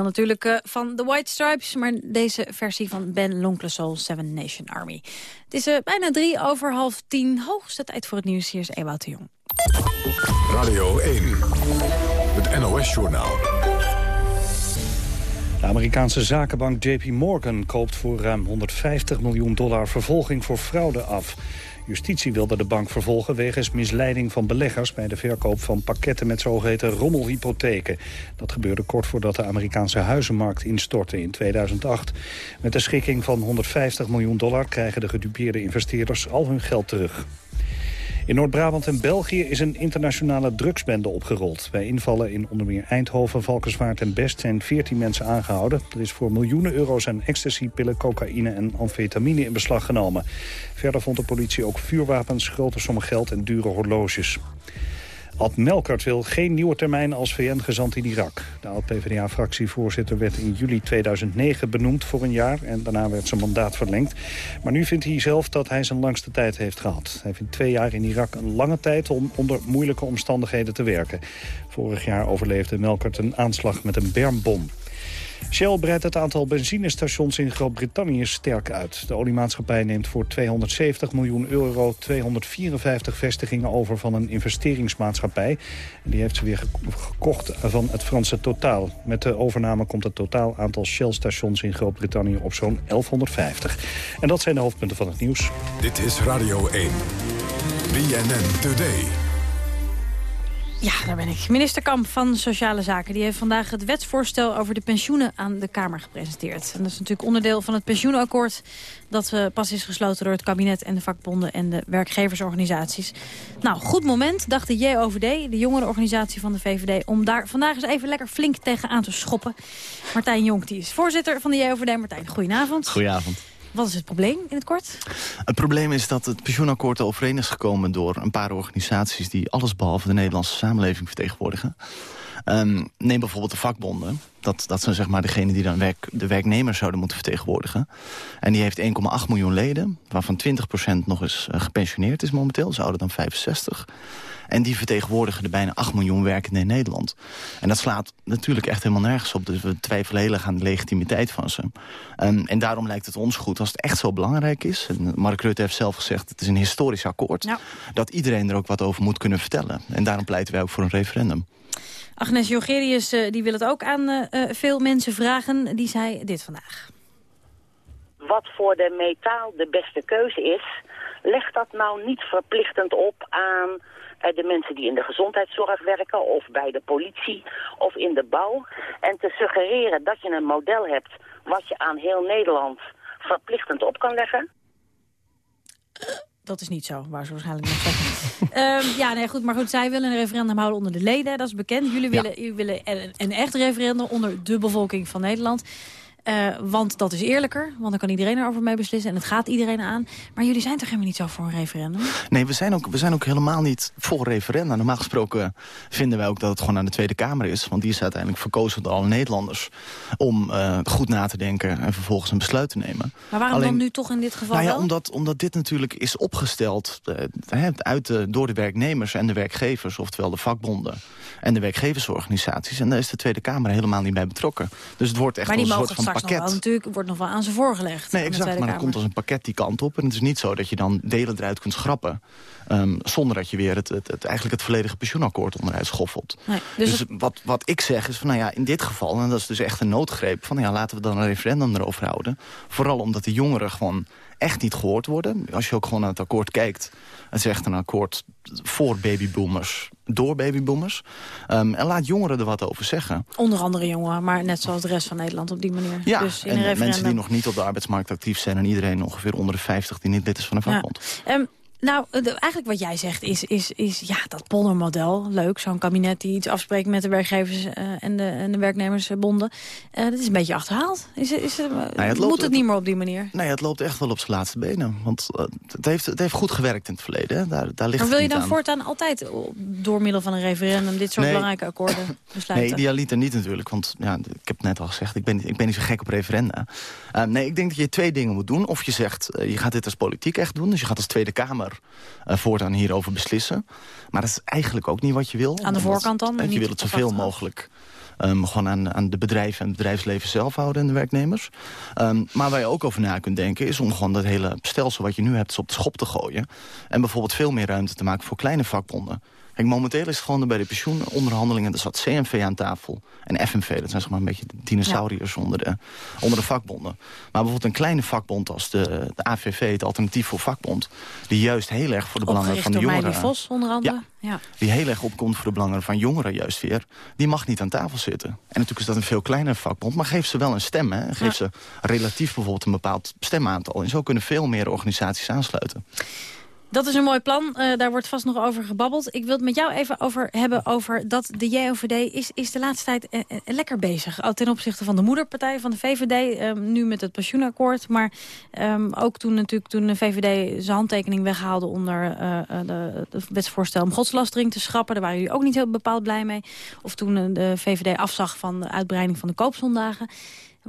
Origineel natuurlijk eh, van The White Stripes, maar deze versie van Ben Lonclesol, Seven Nation Army. Het is eh, bijna drie over half tien, hoogste tijd voor het nieuws. Hier is Ewout de Jong. Radio 1, het NOS-journaal. De Amerikaanse zakenbank JP Morgan koopt voor ruim 150 miljoen dollar vervolging voor fraude af. Justitie wilde de bank vervolgen wegens misleiding van beleggers... bij de verkoop van pakketten met zogeheten rommelhypotheken. Dat gebeurde kort voordat de Amerikaanse huizenmarkt instortte in 2008. Met de schikking van 150 miljoen dollar krijgen de gedupeerde investeerders al hun geld terug. In Noord-Brabant en België is een internationale drugsbende opgerold. Bij invallen in onder meer Eindhoven, Valkenswaard en Best zijn 14 mensen aangehouden. Er is voor miljoenen euro's aan ecstasypillen, cocaïne en amfetamine in beslag genomen. Verder vond de politie ook vuurwapens, grote sommen geld en dure horloges. Ad Melkert wil geen nieuwe termijn als VN-gezant in Irak. De oud-PVDA-fractievoorzitter werd in juli 2009 benoemd voor een jaar... en daarna werd zijn mandaat verlengd. Maar nu vindt hij zelf dat hij zijn langste tijd heeft gehad. Hij vindt twee jaar in Irak een lange tijd om onder moeilijke omstandigheden te werken. Vorig jaar overleefde Melkert een aanslag met een bermbom. Shell breidt het aantal benzinestations in Groot-Brittannië sterk uit. De oliemaatschappij neemt voor 270 miljoen euro 254 vestigingen over van een investeringsmaatschappij. Die heeft ze weer ge- gekocht van het Franse Totaal. Met de overname komt het totaal aantal Shell-stations in Groot-Brittannië op zo'n 1150. En dat zijn de hoofdpunten van het nieuws. Dit is Radio 1. BNN Today. Ja, daar ben ik. Minister Kamp van Sociale Zaken die heeft vandaag het wetsvoorstel over de pensioenen aan de Kamer gepresenteerd. En dat is natuurlijk onderdeel van het pensioenakkoord dat eh, pas is gesloten door het kabinet en de vakbonden en de werkgeversorganisaties. Nou, goed moment, dacht de JOVD, de jongerenorganisatie van de VVD, om daar vandaag eens even lekker flink tegenaan te schoppen. Martijn Jonk, die is voorzitter van de JOVD. Martijn, goedenavond. Goedenavond. Wat is het probleem in het kort? Het probleem is dat het pensioenakkoord overeen is gekomen door een paar organisaties die alles behalve de Nederlandse samenleving vertegenwoordigen. Ehm, neem bijvoorbeeld de vakbonden. Dat, dat zijn zeg maar degenen die dan werk, de werknemers zouden moeten vertegenwoordigen. En die heeft 1,8 miljoen leden, waarvan 20% nog eens eh, gepensioneerd is momenteel. Ze ouder dan 65. En die vertegenwoordigen de bijna 8 miljoen werkenden in Nederland. En dat slaat natuurlijk echt helemaal nergens op. Dus we twijfelen heel erg aan de legitimiteit van ze. Ehm, en daarom lijkt het ons goed, als het echt zo belangrijk is... en Mark Rutte heeft zelf gezegd, het is een historisch akkoord... dat iedereen er ook wat over moet kunnen vertellen. En daarom pleiten wij ook voor een referendum. Agnes Jongerius eh, die wil het ook aan eh, eh, veel mensen vragen. Die zei dit vandaag. wat voor de metaal de beste keuze is, leg dat nou niet verplichtend op aan de mensen die in de gezondheidszorg werken of bij de politie of in de bouw. En te suggereren dat je een model hebt wat je aan heel Nederland verplichtend op kan leggen. Dat is niet zo, waar ze waarschijnlijk nog zeggen. Ehm, ja, nee, goed, maar goed, zij willen een referendum houden onder de leden, dat is bekend. Jullie willen, jullie willen een, een echt referendum onder de bevolking van Nederland. Eh, want dat is eerlijker, want dan kan iedereen erover mee beslissen. En het gaat iedereen aan. Maar jullie zijn toch helemaal niet zo voor een referendum? Nee, we zijn, ook, we zijn ook helemaal niet voor referenda. Normaal gesproken vinden wij ook dat het gewoon aan de Tweede Kamer is. Want die is uiteindelijk verkozen door alle Nederlanders... om eh, goed na te denken en vervolgens een besluit te nemen. Maar waarom Alleen- dan nu toch in dit geval Nou ja, wel? omdat, omdat dit natuurlijk is opgesteld eh, uit de, door de werknemers en de werkgevers... oftewel de vakbonden en de werkgeversorganisaties. En daar is de Tweede Kamer helemaal niet bij betrokken. Dus het wordt echt maar een soort van straks nog pakket. wel, natuurlijk, wordt nog wel aan ze voorgelegd. Nee, exact. Maar dat Kamer. komt als een pakket die kant op. En het is niet zo dat je dan delen eruit kunt schrappen... ehm, zonder dat je weer het, het, het- eigenlijk het volledige pensioenakkoord onderuit schoffelt. Nee, dus Dus, het- wat, wat ik zeg is van, nou ja, in dit geval... en dat is dus echt een noodgreep... van nou ja, laten we dan een referendum erover houden. Vooral omdat de jongeren gewoon echt niet gehoord worden. Als je ook gewoon naar het akkoord kijkt... het is echt een akkoord voor babyboomers, door babyboomers. Ehm, en laat jongeren er wat over zeggen. Onder andere jongen, maar net zoals de rest van Nederland op die manier. Ja, dus in en mensen die nog niet op de arbeidsmarkt actief zijn... en iedereen ongeveer onder de 50 die niet lid is van een vakbond. Ehm, nou, de- eigenlijk wat jij zegt is, is, is ja, dat poldermodel. Leuk, zo'n kabinet die iets afspreekt met de werkgevers eh, en, de, en de werknemersbonden. Eh, dat is een beetje achterhaald. Is, is, eh, het moet het niet meer op die manier? Nee, het loopt echt wel op zijn laatste benen. Want eh, het, heeft, het heeft goed gewerkt in het verleden. Hè. Daar, daar ligt Maar wil je dan aan. voortaan altijd door middel van een referendum... dit soort Nee. belangrijke akkoorden besluiten? Nee, idealiter niet natuurlijk. Want ja, ik heb het net al gezegd, ik ben, niet- ik ben niet zo gek op referenda. Eh, nee, ik denk dat je twee dingen moet doen. Of je zegt, eh, je gaat dit als politiek echt doen. Dus je gaat als Tweede Kamer eh, voortaan hierover beslissen. Maar dat is eigenlijk ook niet wat je wil. Aan de voorkant dan, eh, maar Je niet wil het zoveel mogelijk ehm, gewoon aan, aan de bedrijven en het bedrijfsleven zelf houden en de werknemers. Ehm, maar waar je ook over na kunt denken is om gewoon dat hele stelsel wat je nu hebt op de schop te gooien. En bijvoorbeeld veel meer ruimte te maken voor kleine vakbonden. Kijk, momenteel is het gewoon bij de pensioenonderhandelingen... er zat CNV aan tafel en FNV. Dat zijn zeg maar een beetje de dinosauriërs onder, de, onder de vakbonden. Maar bijvoorbeeld een kleine vakbond als de, de AVV... het Alternatief voor Vakbond... die juist heel erg voor de belangen Opgericht van de jongeren... Vos, onder andere. Ja. die heel erg opkomt voor de belangen van jongeren juist weer... die mag niet aan tafel zitten. En natuurlijk is dat een veel kleinere vakbond... maar geef ze wel een stem. Hè? Geef ze relatief bijvoorbeeld een bepaald stemaantal. En zo kunnen veel meer organisaties aansluiten. Dat is een mooi plan. Eh, daar wordt vast nog over gebabbeld. Ik wil het met jou even over hebben over dat de JOVD is, is de laatste tijd eh, eh, lekker bezig. Al ten opzichte van de moederpartij van de VVD. eh, nu met het pensioenakkoord. Maar ehm, ook toen natuurlijk toen de VVD zijn handtekening weghaalde onder de, de wetsvoorstel om godslastering te schrappen. Daar waren jullie ook niet heel bepaald blij mee. Of toen de VVD afzag van de uitbreiding van de koopzondagen.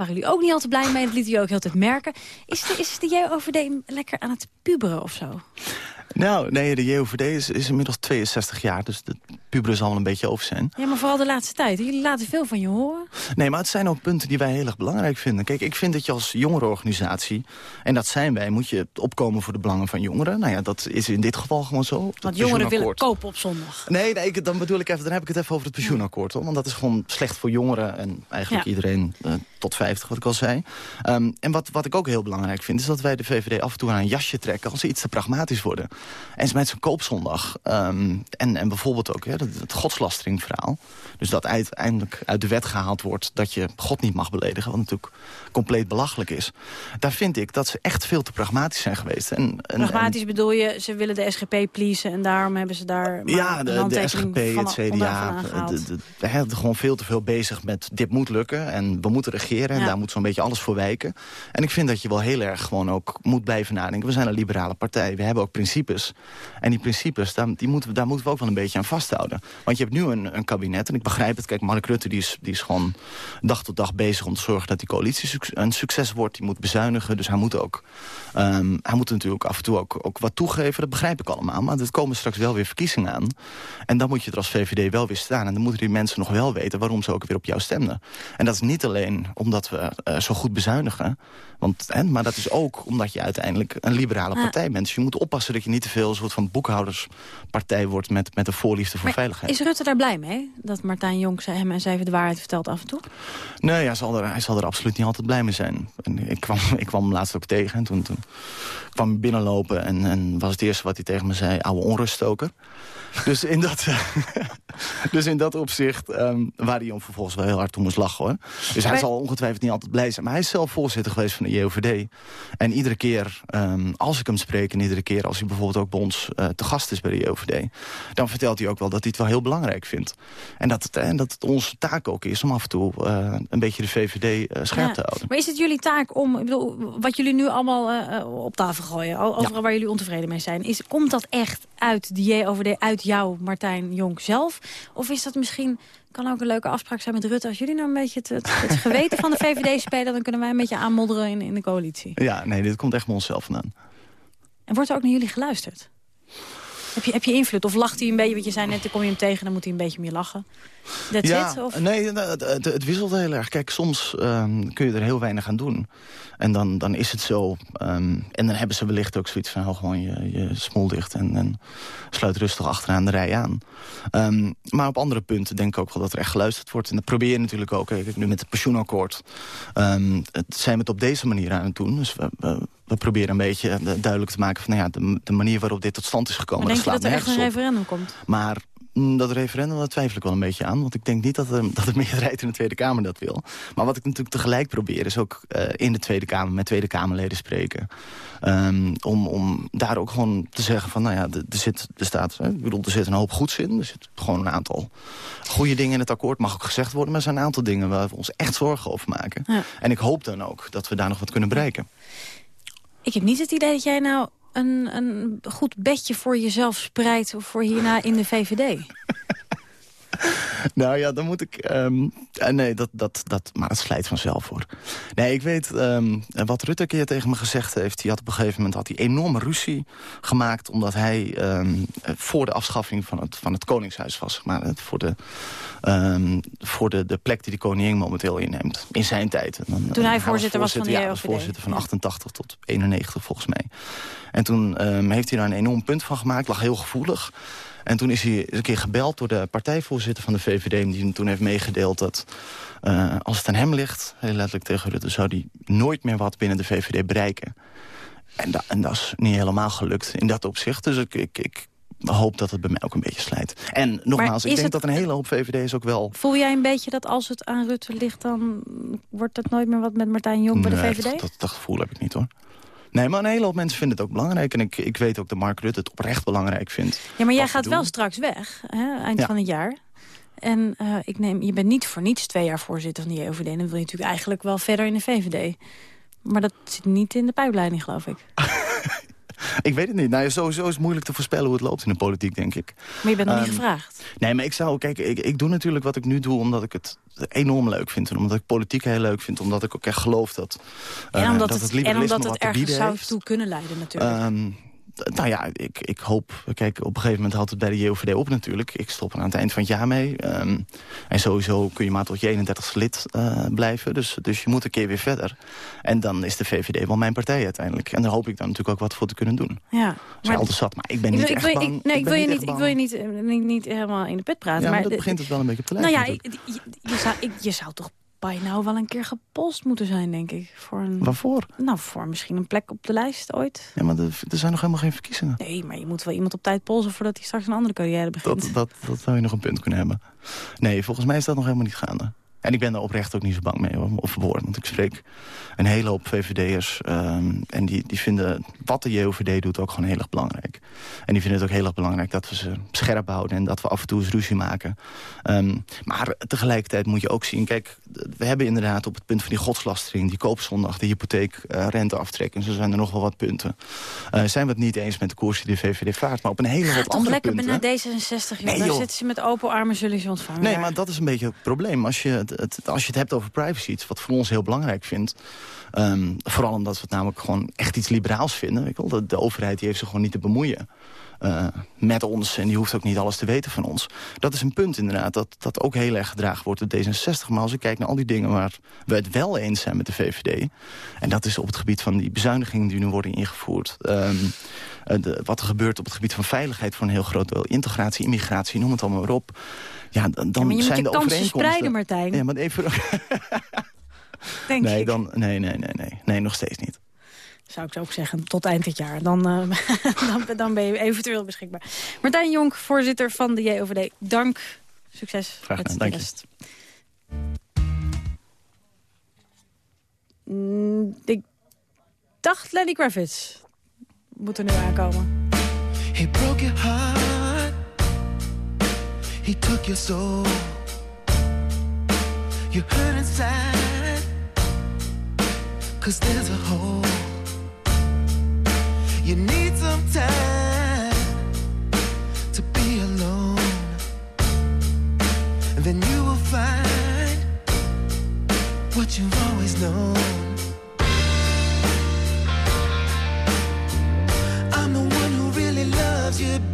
Waren jullie ook niet al te blij mee. Dat lieten jullie ook heel tijd merken. Is de, is de JOVD lekker aan het puberen of zo? Nou, nee, de JOVD is, is inmiddels 62 jaar, dus de puberen zal wel een beetje over zijn. Ja, maar vooral de laatste tijd. Jullie laten veel van je horen. Nee, maar het zijn ook punten die wij heel erg belangrijk vinden. Kijk, ik vind dat je als jongerenorganisatie, en dat zijn wij, moet je opkomen voor de belangen van jongeren. Nou ja, dat is in dit geval gewoon zo. Want jongeren willen kopen op zondag. Nee, nee ik, dan bedoel ik even, dan heb ik het even over het pensioenakkoord. Hoor, want dat is gewoon slecht voor jongeren en eigenlijk Ja. iedereen eh, tot 50, wat ik al zei. Ehm, en wat, wat ik ook heel belangrijk vind, is dat wij de VVD af en toe aan een jasje trekken als ze iets te pragmatisch worden. En ze met zo'n koopzondag. ehm, en, en bijvoorbeeld ook hè, het, het godslasteringverhaal. Dus dat uiteindelijk uit de wet gehaald wordt dat je God niet mag beledigen. Wat natuurlijk compleet belachelijk is. Daar vind ik dat ze echt veel te pragmatisch zijn geweest. En, en, Pragmatisch bedoel je, ze willen de SGP pleasen... en daarom hebben ze daar ja, de, de SGP, het CDA, de, de, gewoon veel te veel bezig met dit moet lukken en we moeten regeren. En Ja. daar moet zo'n beetje alles voor wijken. En ik vind dat je wel heel erg gewoon ook moet blijven nadenken. We zijn een liberale partij, we hebben ook principes. En die principes, daar, die moeten, we- daar moeten we ook wel een beetje aan vasthouden. Want je hebt nu een, een kabinet, en ik begrijp het. Kijk, Mark Rutte die is, die is gewoon dag tot dag bezig om te zorgen dat die coalitie suc- een succes wordt. Die moet bezuinigen, dus hij moet ook, ehm, hij moet natuurlijk af en toe ook, ook wat toegeven. Dat begrijp ik allemaal, maar er komen straks wel weer verkiezingen aan. En dan moet je er als VVD wel weer staan. En dan moeten die mensen nog wel weten waarom ze ook weer op jou stemden. En dat is niet alleen omdat we eh, zo goed bezuinigen. Want, hè, maar dat is ook omdat je uiteindelijk een liberale partij bent. Dus je moet oppassen dat je niet te veel een soort van boekhouderspartij wordt... met, met een voorliefde voor Maar veiligheid. is Rutte daar blij mee? Dat Martijn Jonk ze- hem eens even de waarheid vertelt af en toe? Nee, hij zal, er, hij zal er absoluut niet altijd blij mee zijn. En ik, kwam, ik kwam hem laatst ook tegen en toen, toen kwam binnenlopen en, en was het eerste wat hij tegen me zei... oude onruststoker. Dus in dat, dus in dat opzicht um, waar hij hem vervolgens wel heel hard toe moest lachen. hoor. Dus hij Maar- zal ongetwijfeld niet altijd blij zijn. Maar hij is zelf voorzitter geweest van de JOVD. En iedere keer um, als ik hem spreek... en iedere keer als hij bijvoorbeeld ook bij ons uh, te gast is bij de JOVD... dan vertelt hij ook wel dat hij het wel heel belangrijk vindt. En dat het, en dat het onze taak ook is om af en toe uh, een beetje de VVD uh, scherp Ja. te houden. Maar is het jullie taak om, ik bedoel, wat jullie nu allemaal eh, eh, op tafel gooien, overal waar jullie ontevreden mee zijn, is, komt dat echt uit de JOVD, uit jou, Martijn Jonk zelf? Of is dat misschien, kan ook een leuke afspraak zijn met Rutte, als jullie nou een beetje het, het, het geweten van de VVD spelen, dan kunnen wij een beetje aanmodderen in, in de coalitie. Ja, nee, dit komt echt bij onszelf vandaan. En wordt er ook naar jullie geluisterd? Heb je, heb je invloed? Of lacht hij een beetje? Want je zei net, dan kom je hem tegen, dan moet hij een beetje meer lachen. That's ja, it? Of? nee, het, het, het wisselt heel erg. Kijk, soms um, kun je er heel weinig aan doen. En dan, dan is het zo. Um, en dan hebben ze wellicht ook zoiets van... hou gewoon je, je smoel dicht en, en sluit rustig achteraan de rij aan. Um, maar op andere punten denk ik ook wel dat er echt geluisterd wordt. En dat probeer je natuurlijk ook. Kijk, nu met het pensioenakkoord het zijn we het op deze manier aan het doen. Dus we, we, we proberen een beetje duidelijk te maken... van nou ja, de, de manier waarop dit tot stand is gekomen. Maar denk je dat dat er echt een op. referendum komt? Maar mm, dat referendum, daar twijfel ik wel een beetje aan. Want ik denk niet dat, er, dat de meerderheid in de Tweede Kamer dat wil. Maar wat ik natuurlijk tegelijk probeer... is ook uh, in de Tweede Kamer met Tweede Kamerleden spreken. Um, om, om daar ook gewoon te zeggen van... nou ja, er, zit, er staat... Hè, ik bedoel, er zit een hoop goeds in. Er zit gewoon een aantal goede dingen in het akkoord. Mag ook gezegd worden. Maar er zijn een aantal dingen waar we ons echt zorgen over maken. Ja. En ik hoop dan ook dat we daar nog wat kunnen bereiken. Ik heb niet het idee dat jij nou een, een goed bedje voor jezelf spreidt... voor hierna in de VVD. Nou ja, dan moet ik... Um, uh, nee, dat, dat, dat, maar het slijt vanzelf hoor. Nee, ik weet um, wat Rutte een keer tegen me gezegd heeft. Die had op een gegeven moment had hij enorme ruzie gemaakt... omdat hij um, voor de afschaffing van het, van het Koningshuis was. Maar voor, de, voor de, de plek die de koningin momenteel inneemt. In zijn tijd. Dan, toen hij voorzitter was, voorzitter, van de Ja, was voorzitter van 88 tot 91 volgens mij. En toen heeft hij daar een enorm punt van gemaakt. Lag heel gevoelig. En toen is hij een keer gebeld door de partijvoorzitter van de VVD... die hem toen heeft meegedeeld dat uh, als het aan hem ligt... heel letterlijk tegen Rutte, zou hij nooit meer wat binnen de VVD bereiken. En, da en dat is niet helemaal gelukt in dat opzicht. Dus ik, ik, ik hoop dat het bij mij ook een beetje slijt. En nogmaals, ik denk het, dat een hele hoop VVD's ook wel... Voel jij een beetje dat als het aan Rutte ligt... dan wordt het nooit meer wat met Martijn Jong bij de VVD? Dat, dat, dat gevoel heb ik niet hoor. Nee, maar een hele hoop mensen vinden het ook belangrijk. En ik, ik weet ook dat Mark Rutte het oprecht belangrijk vindt. Ja, maar jij gaat wel straks weg, hè, eind ja. van het jaar. En uh, ik neem, je bent niet voor niets twee jaar voorzitter van de JOVD. Dan wil je natuurlijk eigenlijk wel verder in de VVD. Maar dat zit niet in de pijpleiding, geloof ik. Ik weet het niet. Nou, sowieso is het moeilijk te voorspellen hoe het loopt in de politiek, denk ik. Maar je bent nog um, niet gevraagd. Nee, maar ik zou... Kijk, ik, ik doe natuurlijk wat ik nu doe omdat ik het enorm leuk vind. En omdat ik politiek heel leuk vind. Omdat ik ook echt geloof dat, uh, en omdat dat het, het en omdat het ergens zou heeft. toe kunnen leiden, natuurlijk. Um, nou ja, ik, ik hoop... Kijk, op een gegeven moment houdt het bij de JOVD op natuurlijk. Ik stop er aan het eind van het jaar mee. Um, en sowieso kun je maar tot je 31ste lid uh, blijven. Dus, dus je moet een keer weer verder. En dan is de VVD wel mijn partij uiteindelijk. En daar hoop ik dan natuurlijk ook wat voor te kunnen doen. Ja, maar altijd zat, maar ik ben niet ik, echt bang. Ik, nee, ik, wil je niet, ik wil je niet, niet, helemaal in de put praten. Ja, maar, maar dat begint het wel een beetje op te Nou lijken. ja, je, je, je, zou, ik, je zou toch bij nou wel een keer gepost moeten zijn, denk ik. Voor een, Waarvoor? Nou, voor misschien een plek op de lijst ooit. Ja, maar er, er zijn nog helemaal geen verkiezingen. Nee, maar je moet wel iemand op tijd polsen voordat hij straks een andere carrière begint. Dat, dat, dat zou je nog een punt kunnen hebben. Nee, volgens mij is dat nog helemaal niet gaande. En ik ben daar oprecht ook niet zo bang mee, hoor, of verwoord. Want ik spreek een hele hoop VVD'ers. Um, en die, die vinden wat de JOVD doet ook gewoon heel erg belangrijk. En die vinden het ook heel erg belangrijk dat we ze scherp houden. En dat we af en toe eens ruzie maken. Um, maar tegelijkertijd moet je ook zien... Kijk, we hebben inderdaad op het punt van die godslastering... die koopzondag, de hypotheek, uh, renteaftrek... en zo zijn er nog wel wat punten. Uh, zijn we het niet eens met de koers die de VVD vaart. Maar op een hele hoop andere lekker punten... lekker D66, joh. Nee, Daar zitten ze met open armen, zullen ze ontvangen. Nee, daar. maar dat is een beetje het probleem. Als je als je het hebt over privacy, iets wat voor ons heel belangrijk vindt... Um, vooral omdat we het namelijk gewoon echt iets liberaals vinden. Ik de, overheid die heeft zich gewoon niet te bemoeien uh, met ons. En die hoeft ook niet alles te weten van ons. Dat is een punt inderdaad, dat, dat ook heel erg gedragen wordt door D66. Maar als ik kijk naar al die dingen waar we het wel eens zijn met de VVD... en dat is op het gebied van die bezuinigingen die nu worden ingevoerd... Um, de, wat er gebeurt op het gebied van veiligheid voor een heel groot deel... integratie, immigratie, noem het allemaal maar op... Ja, dan ja, maar je zijn moet de je kansen overeenkomsten... spreiden, Martijn. Ja, maar even... Denk nee, ik. dan, nee, nee, nee, nee, nee, nog steeds niet. zou ik ook zeggen, tot eind dit jaar. Dan, uh, dan, dan, ben je eventueel beschikbaar. Martijn Jonk, voorzitter van de JOVD, dank. Succes Graag met de rest. Mm, ik dacht Lenny Kravitz. Moet er nu aankomen. He broke your heart. He took your soul. You hurt inside. Cause there's a hole. You need some time to be alone. And then you will find what you've always known. Loves you,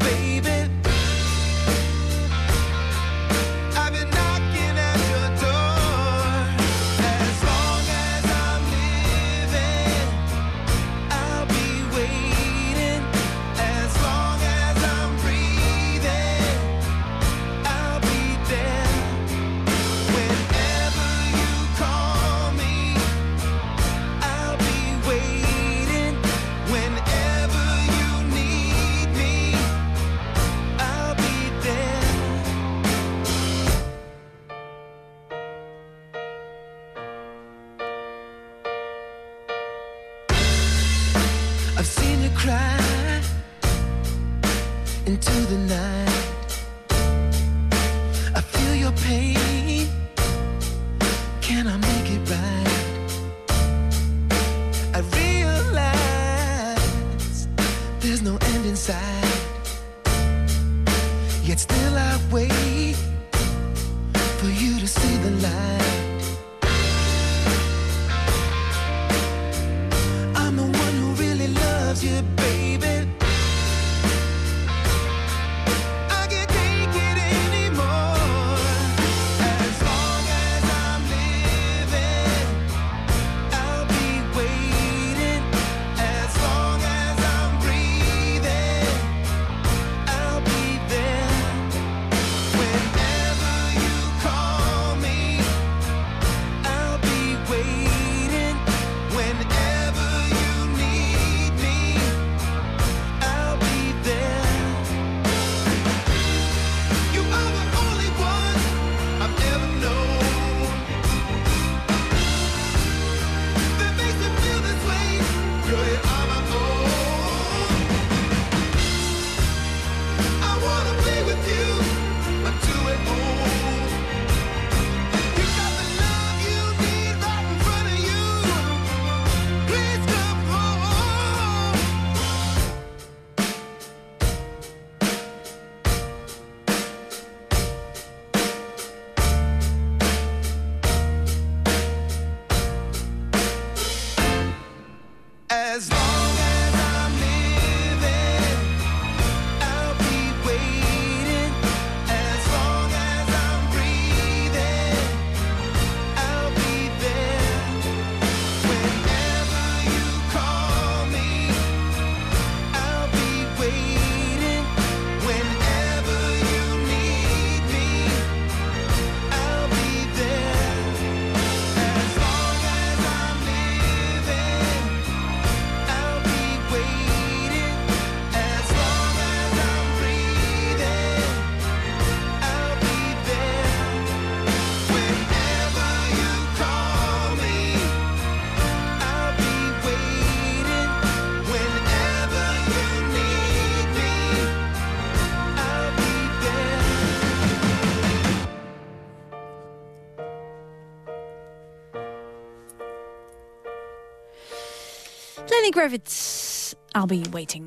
Lenny Kravitz, I'll be waiting.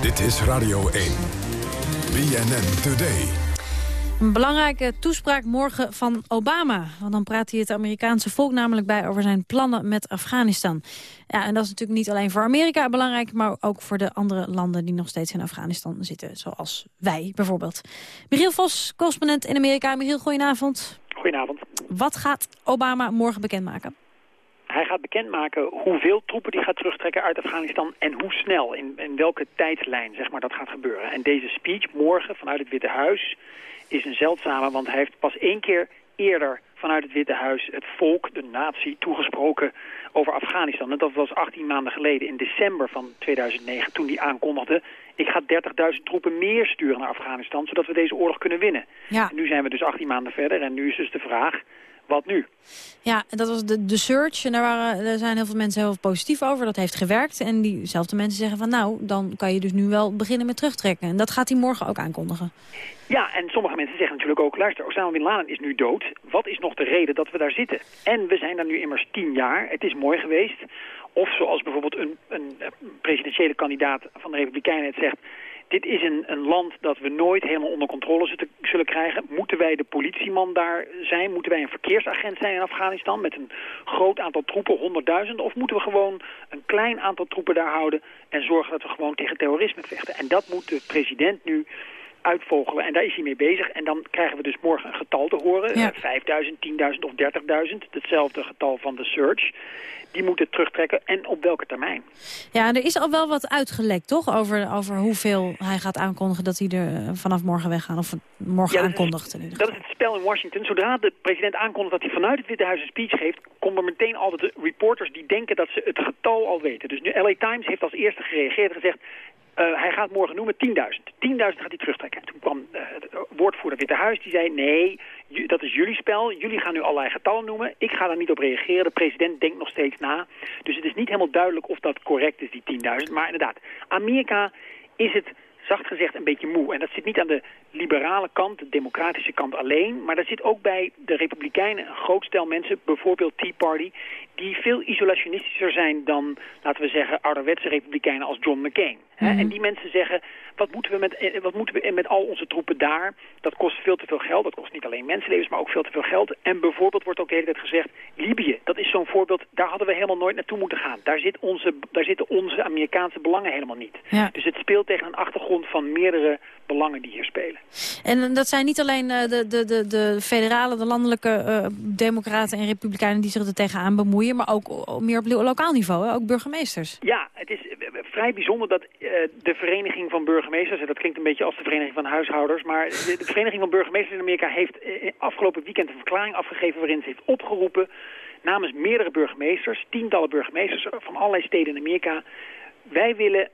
Dit is Radio 1. BNN Today. Een belangrijke toespraak morgen van Obama. Want dan praat hij het Amerikaanse volk namelijk bij over zijn plannen met Afghanistan. Ja, en dat is natuurlijk niet alleen voor Amerika belangrijk... maar ook voor de andere landen die nog steeds in Afghanistan zitten. Zoals wij bijvoorbeeld. Michiel Vos, correspondent in Amerika. Michiel, goedenavond. Goedenavond. Wat gaat Obama morgen bekendmaken? Hij gaat bekendmaken hoeveel troepen hij gaat terugtrekken uit Afghanistan en hoe snel, in, in welke tijdslijn zeg maar, dat gaat gebeuren. En deze speech morgen vanuit het Witte Huis is een zeldzame, want hij heeft pas één keer eerder vanuit het Witte Huis het volk, de natie, toegesproken over Afghanistan. En dat was 18 maanden geleden, in december van 2009, toen die aankondigde... ik ga 30.000 troepen meer sturen naar Afghanistan, zodat we deze oorlog kunnen winnen. Ja. En nu zijn we dus 18 maanden verder en nu is dus de vraag, wat nu? Ja, en dat was de, de search. En daar, waren, daar zijn heel veel mensen heel positief over. Dat heeft gewerkt. En diezelfde mensen zeggen van nou, dan kan je dus nu wel beginnen met terugtrekken. En dat gaat hij morgen ook aankondigen. Ja, en sommige mensen zeggen natuurlijk ook... luister, Osama Bin Laden is nu dood. Wat is nog de reden dat we daar zitten? En we zijn daar nu immers tien jaar. Het is mooi geweest. Of zoals bijvoorbeeld een, een presidentiële kandidaat van de Republikeinen het zegt... dit is een, een land dat we nooit helemaal onder controle zullen- krijgen. Moeten wij de politieman daar zijn? Moeten wij een verkeersagent zijn in Afghanistan... met een groot aantal troepen, 100.000? Of moeten we gewoon een klein aantal troepen daar houden... en zorgen dat we gewoon tegen terrorisme vechten? En dat moet de president nu uitvogelen. En daar is hij mee bezig. En dan krijgen we dus morgen een getal te horen. Ja. Eh, 5.000, 10.000 of 30.000. Hetzelfde getal van de search. Die moeten terugtrekken. En op welke termijn? Ja, er is al wel wat uitgelekt, toch? Over, over hoeveel hij gaat aankondigen dat hij er eh, vanaf morgen weggaan. Of morgen Ja, is- aankondigt Dat is het spel in Washington. Zodra de president aankondigt dat hij vanuit het Witte Huis een speech geeft... komen er meteen altijd reporters die denken dat ze het getal al weten. Dus nu LA Times heeft als eerste gereageerd en gezegd... eh, hij gaat morgen noemen 10.000. 10.000 gaat hij terugtrekken. En toen kwam eh, het woordvoerder Witte Huis, die zei... nee, dat is jullie spel. Jullie gaan nu allerlei getallen noemen. Ik ga daar niet op reageren. De president denkt nog steeds na. Dus het is niet helemaal duidelijk of dat correct is, die 10.000. Maar inderdaad, Amerika is het zacht gezegd een beetje moe. En dat zit niet aan de liberale kant, de democratische kant alleen... maar dat zit ook bij de republikeinen een groot stel mensen... bijvoorbeeld Tea Party, die veel isolationistischer zijn dan... laten we zeggen, ouderwetse republikeinen als John McCain. Hè? En die mensen zeggen, wat moeten, we met, eh, wat moeten we met al onze troepen daar? Dat kost veel te veel geld. Dat kost niet alleen mensenlevens, maar ook veel te veel geld. En bijvoorbeeld wordt ook de hele tijd gezegd... Libië, dat is zo'n voorbeeld, daar hadden we helemaal nooit naartoe moeten gaan. Daar, zit onze, daar zitten onze Amerikaanse belangen helemaal niet. Ja. Dus het speelt tegen een achtergrond van meerdere belangen die hier spelen. En dat zijn niet alleen eh, de, de, de, de federale, de landelijke eh, democraten en republikeinen die zich er tegenaan bemoeien, maar ook eh, meer op lo- lokaal niveau, hè? ook burgemeesters. Ja, het is eh, vrij bijzonder dat eh, de Vereniging van Burgemeesters... en dat klinkt een beetje als de Vereniging van Huishouders... maar de, Vereniging van Burgemeesters in Amerika heeft eh, afgelopen weekend een verklaring afgegeven... waarin ze heeft opgeroepen namens meerdere burgemeesters... tientallen burgemeesters van allerlei steden in Amerika... wij willen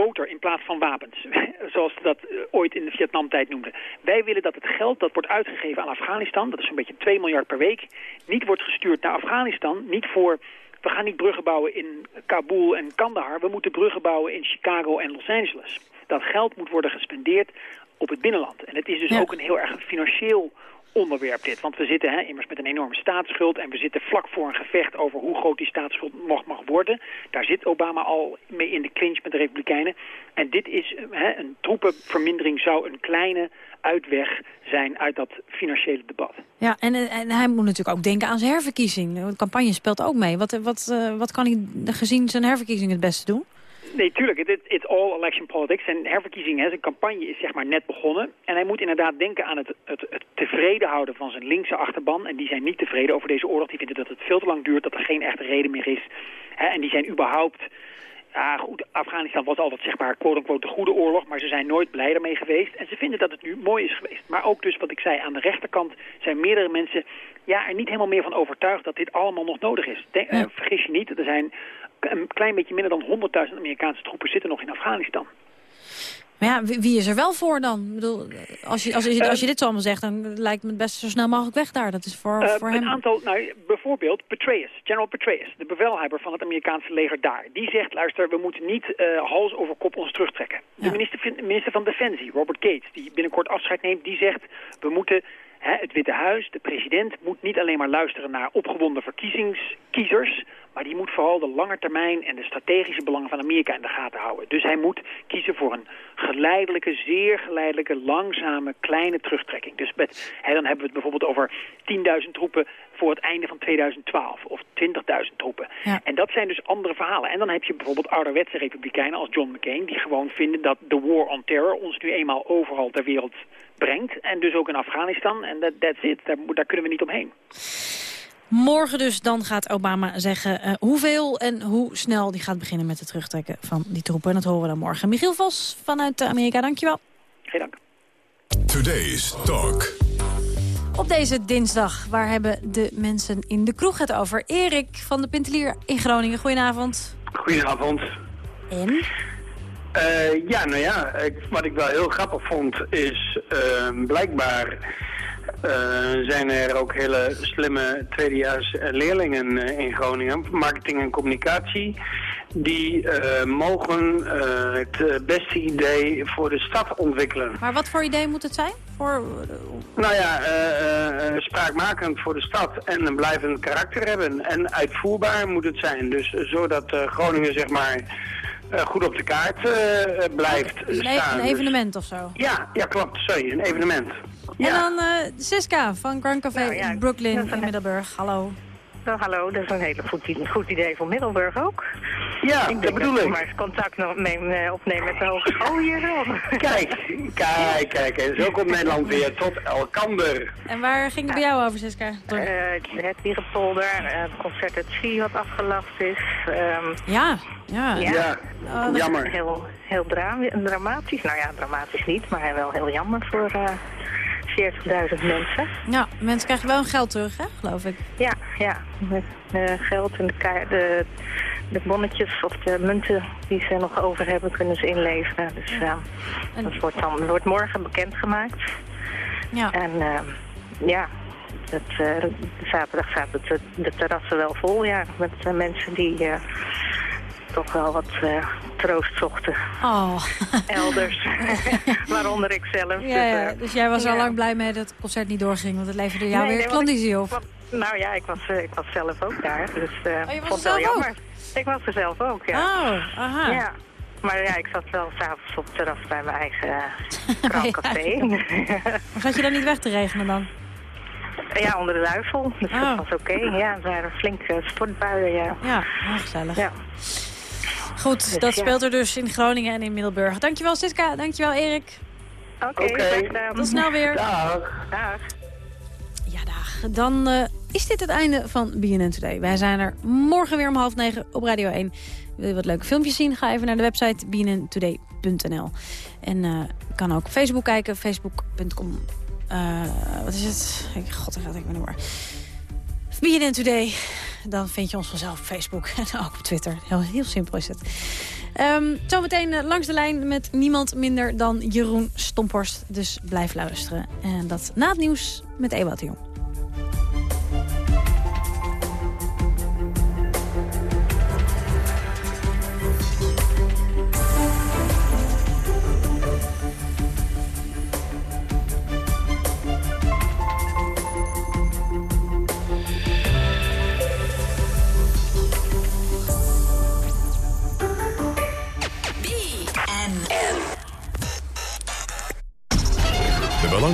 boter in plaats van wapens. Zoals ze dat eh, ooit in de Vietnamtijd noemden. Wij willen dat het geld dat wordt uitgegeven aan Afghanistan... dat is zo'n beetje 2 miljard per week... niet wordt gestuurd naar Afghanistan. Niet voor... We gaan niet bruggen bouwen in Kabul en Kandahar. We moeten bruggen bouwen in Chicago en Los Angeles. Dat geld moet worden gespendeerd op het binnenland. En het is dus Ja. ook een heel erg financieel onderwerp dit. Want we zitten hè, immers met een enorme staatsschuld... en we zitten vlak voor een gevecht over hoe groot die staatsschuld nog mag worden. Daar zit Obama al mee in de clinch met de Republikeinen. En dit is eh, hè, een troepenvermindering zou een kleine uitweg zijn uit dat financiële debat. Ja, en, eh, en hij moet natuurlijk ook denken aan zijn herverkiezing. De campagne speelt ook mee. Wat, eh, wat, wat kan hij gezien zijn herverkiezing het beste doen? Nee, tuurlijk. Het it's all election politics. En herverkiezing, hè, zijn campagne is zeg maar net begonnen. En hij moet inderdaad denken aan het, het, het tevreden houden van zijn linkse achterban. En die zijn niet tevreden over deze oorlog. Die vinden dat het veel te lang duurt, dat er geen echte reden meer is. Hè, en die zijn überhaupt... Ja, goed, Afghanistan was altijd zeg maar quote-unquote de goede oorlog, maar ze zijn nooit blij ermee geweest. En ze vinden dat het nu mooi is geweest. Maar ook dus wat ik zei, aan de rechterkant zijn meerdere mensen ja, er niet helemaal meer van overtuigd dat dit allemaal nog nodig is. Denk- eh, vergis je niet, er zijn een klein beetje minder dan 100.000 Amerikaanse troepen zitten nog in Afghanistan. Maar ja, wie, is er wel voor dan? Ik bedoel, als, je, als, je, als je dit zo allemaal zegt, dan lijkt me het best zo snel mogelijk weg daar. Dat is voor, Eh, voor een hem... aantal, nou, bijvoorbeeld Petraeus, General Petraeus, de bevelhebber van het Amerikaanse leger daar. Die zegt, luister, we moeten niet eh, hals over kop ons terugtrekken. De minister, van- minister van Defensie, Robert Gates, die binnenkort afscheid neemt, die zegt, we moeten het Witte Huis, de president, moet niet alleen maar luisteren naar opgewonden verkiezingskiezers, maar die moet vooral de lange termijn en de strategische belangen van Amerika in de gaten houden. Dus hij moet kiezen voor een geleidelijke, zeer geleidelijke, langzame, kleine terugtrekking. Dus met, hè, dan hebben we het bijvoorbeeld over 10.000 troepen voor het einde van 2012 of 20.000 troepen. En dat zijn dus andere verhalen. En dan heb je bijvoorbeeld ouderwetse republikeinen als John McCain... die gewoon vinden dat de war on terror ons nu eenmaal overal ter wereld brengt. En dus ook in Afghanistan. En that, that's it. Daar, daar kunnen we niet omheen. Morgen dus, dan gaat Obama zeggen eh, hoeveel en hoe snel die gaat beginnen met het terugtrekken van die troepen. En dat horen we dan morgen. Michiel Vos vanuit eh, Amerika, dankjewel. Geen dank. Today's Talk. Op deze dinsdag, waar hebben de mensen in de kroeg het over? Erik van de Pintelier in Groningen, goedenavond. Goedenavond. En? Eh, ja, nou ja, ik, wat ik wel heel grappig vond is uh, blijkbaar uh, zijn er ook hele slimme tweedejaars leerlingen uh, in Groningen, marketing en communicatie, die uh, mogen het beste idee voor de stad ontwikkelen. Maar wat voor idee moet het zijn? Voor... Nou ja, spraakmakend voor de stad en een blijvend karakter hebben. En uitvoerbaar moet het zijn. Dus zodat Groningen zeg maar uh, goed op de kaart uh, blijft een, staan. Een evenement of zo? Ja, ja klopt. Sorry, een evenement. En dan uh, Siska van Grand Café nou, ja, in Brooklyn in Middelburg. Hallo. Nou, hallo, dat is een hele goed, goed idee voor Middelburg ook. Ja, ik dat bedoel dat ik. maar eens contact mee, opnemen met de hogeschool hier zo. Kijk, kijk, kijk. En zo komt Nederland weer tot elkander. En waar ging het bij jou over, Siska? Uh, het Wierenpolder, uh, het concert het Zie wat afgelast is. Um, ja, ja. Ja, ja. Oh, jammer. Heel, heel dra dramatisch. Nou ja, dramatisch niet, maar wel heel jammer voor... Uh, 40.000 mensen. Ja, mensen krijgen wel hun geld terug, hè, geloof ik. Ja, ja. Met uh, geld en de, de, de bonnetjes of de munten die ze nog over hebben, kunnen ze inleveren. Dus uh, en... dat wordt, dan, wordt morgen bekendgemaakt. Ja. En uh, ja, het, zaterdag zaten de, de terrassen wel vol, ja. Met mensen die toch wel wat uh, troost zochten. Oh. Elders. Waaronder ik zelf. Ja, ja. Dus jij was ja. al lang blij mee dat het concert niet doorging, want het leverde jou nee, weer nee, klandizie op. Nou ja, ik was, uh, ik was zelf ook daar, dus oh, je was vond het wel jammer. Ook? Ik was er zelf ook, ja. Oh, aha. Ja. Maar ja, ik zat wel s'avonds op het terras bij mijn eigen uh, café. maar zat je dan niet weg te regenen dan? Ja, onder de duivel. Dus oh. dat was oké. Okay. Ja, er waren flinke sportbuien, ja. Ja, heel gezellig. Ja. Goed, dus, dat ja. speelt er dus in Groningen en in Middelburg. Dankjewel Siska, dankjewel Erik. Oké, okay, okay. tot snel weer. Dag. Dag. Ja, dag. Dan uh, is dit het einde van BNN Today. Wij zijn er morgen weer om half negen op Radio 1. Wil je wat leuke filmpjes zien? Ga even naar de website bnntoday.nl. En uh, kan ook Facebook kijken, facebook.com. Uh, wat is het? God, ik ga ik me door. BNN Today. Dan vind je ons vanzelf op Facebook en ook op Twitter. Heel, heel simpel is het. Um, zometeen uh, langs de lijn met niemand minder dan Jeroen Stomporst. Dus blijf luisteren. En dat na het nieuws met Ewout de Jong.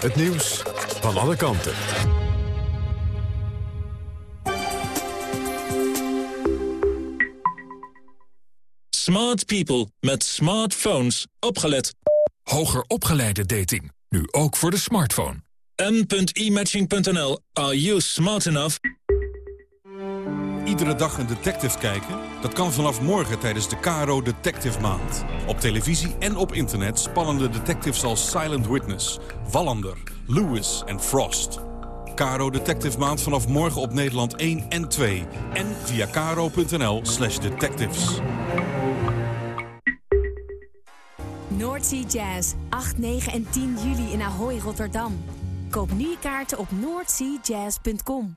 Het nieuws van alle kanten. Smart people met smartphones. Opgelet. Hoger opgeleide dating. Nu ook voor de smartphone. m.imatching.nl. Are you smart enough? Iedere dag een detective kijken? Dat kan vanaf morgen tijdens de KRO Detective Maand. Op televisie en op internet spannende detectives als Silent Witness, Wallander, Lewis en Frost. KRO Detective Maand vanaf morgen op Nederland 1 en 2. En via kro.nl slash detectives. Noordsea Jazz, 8, 9 en 10 juli in Ahoy, Rotterdam. Koop nu je kaarten op noordseajazz.com.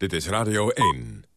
Dit is Radio 1.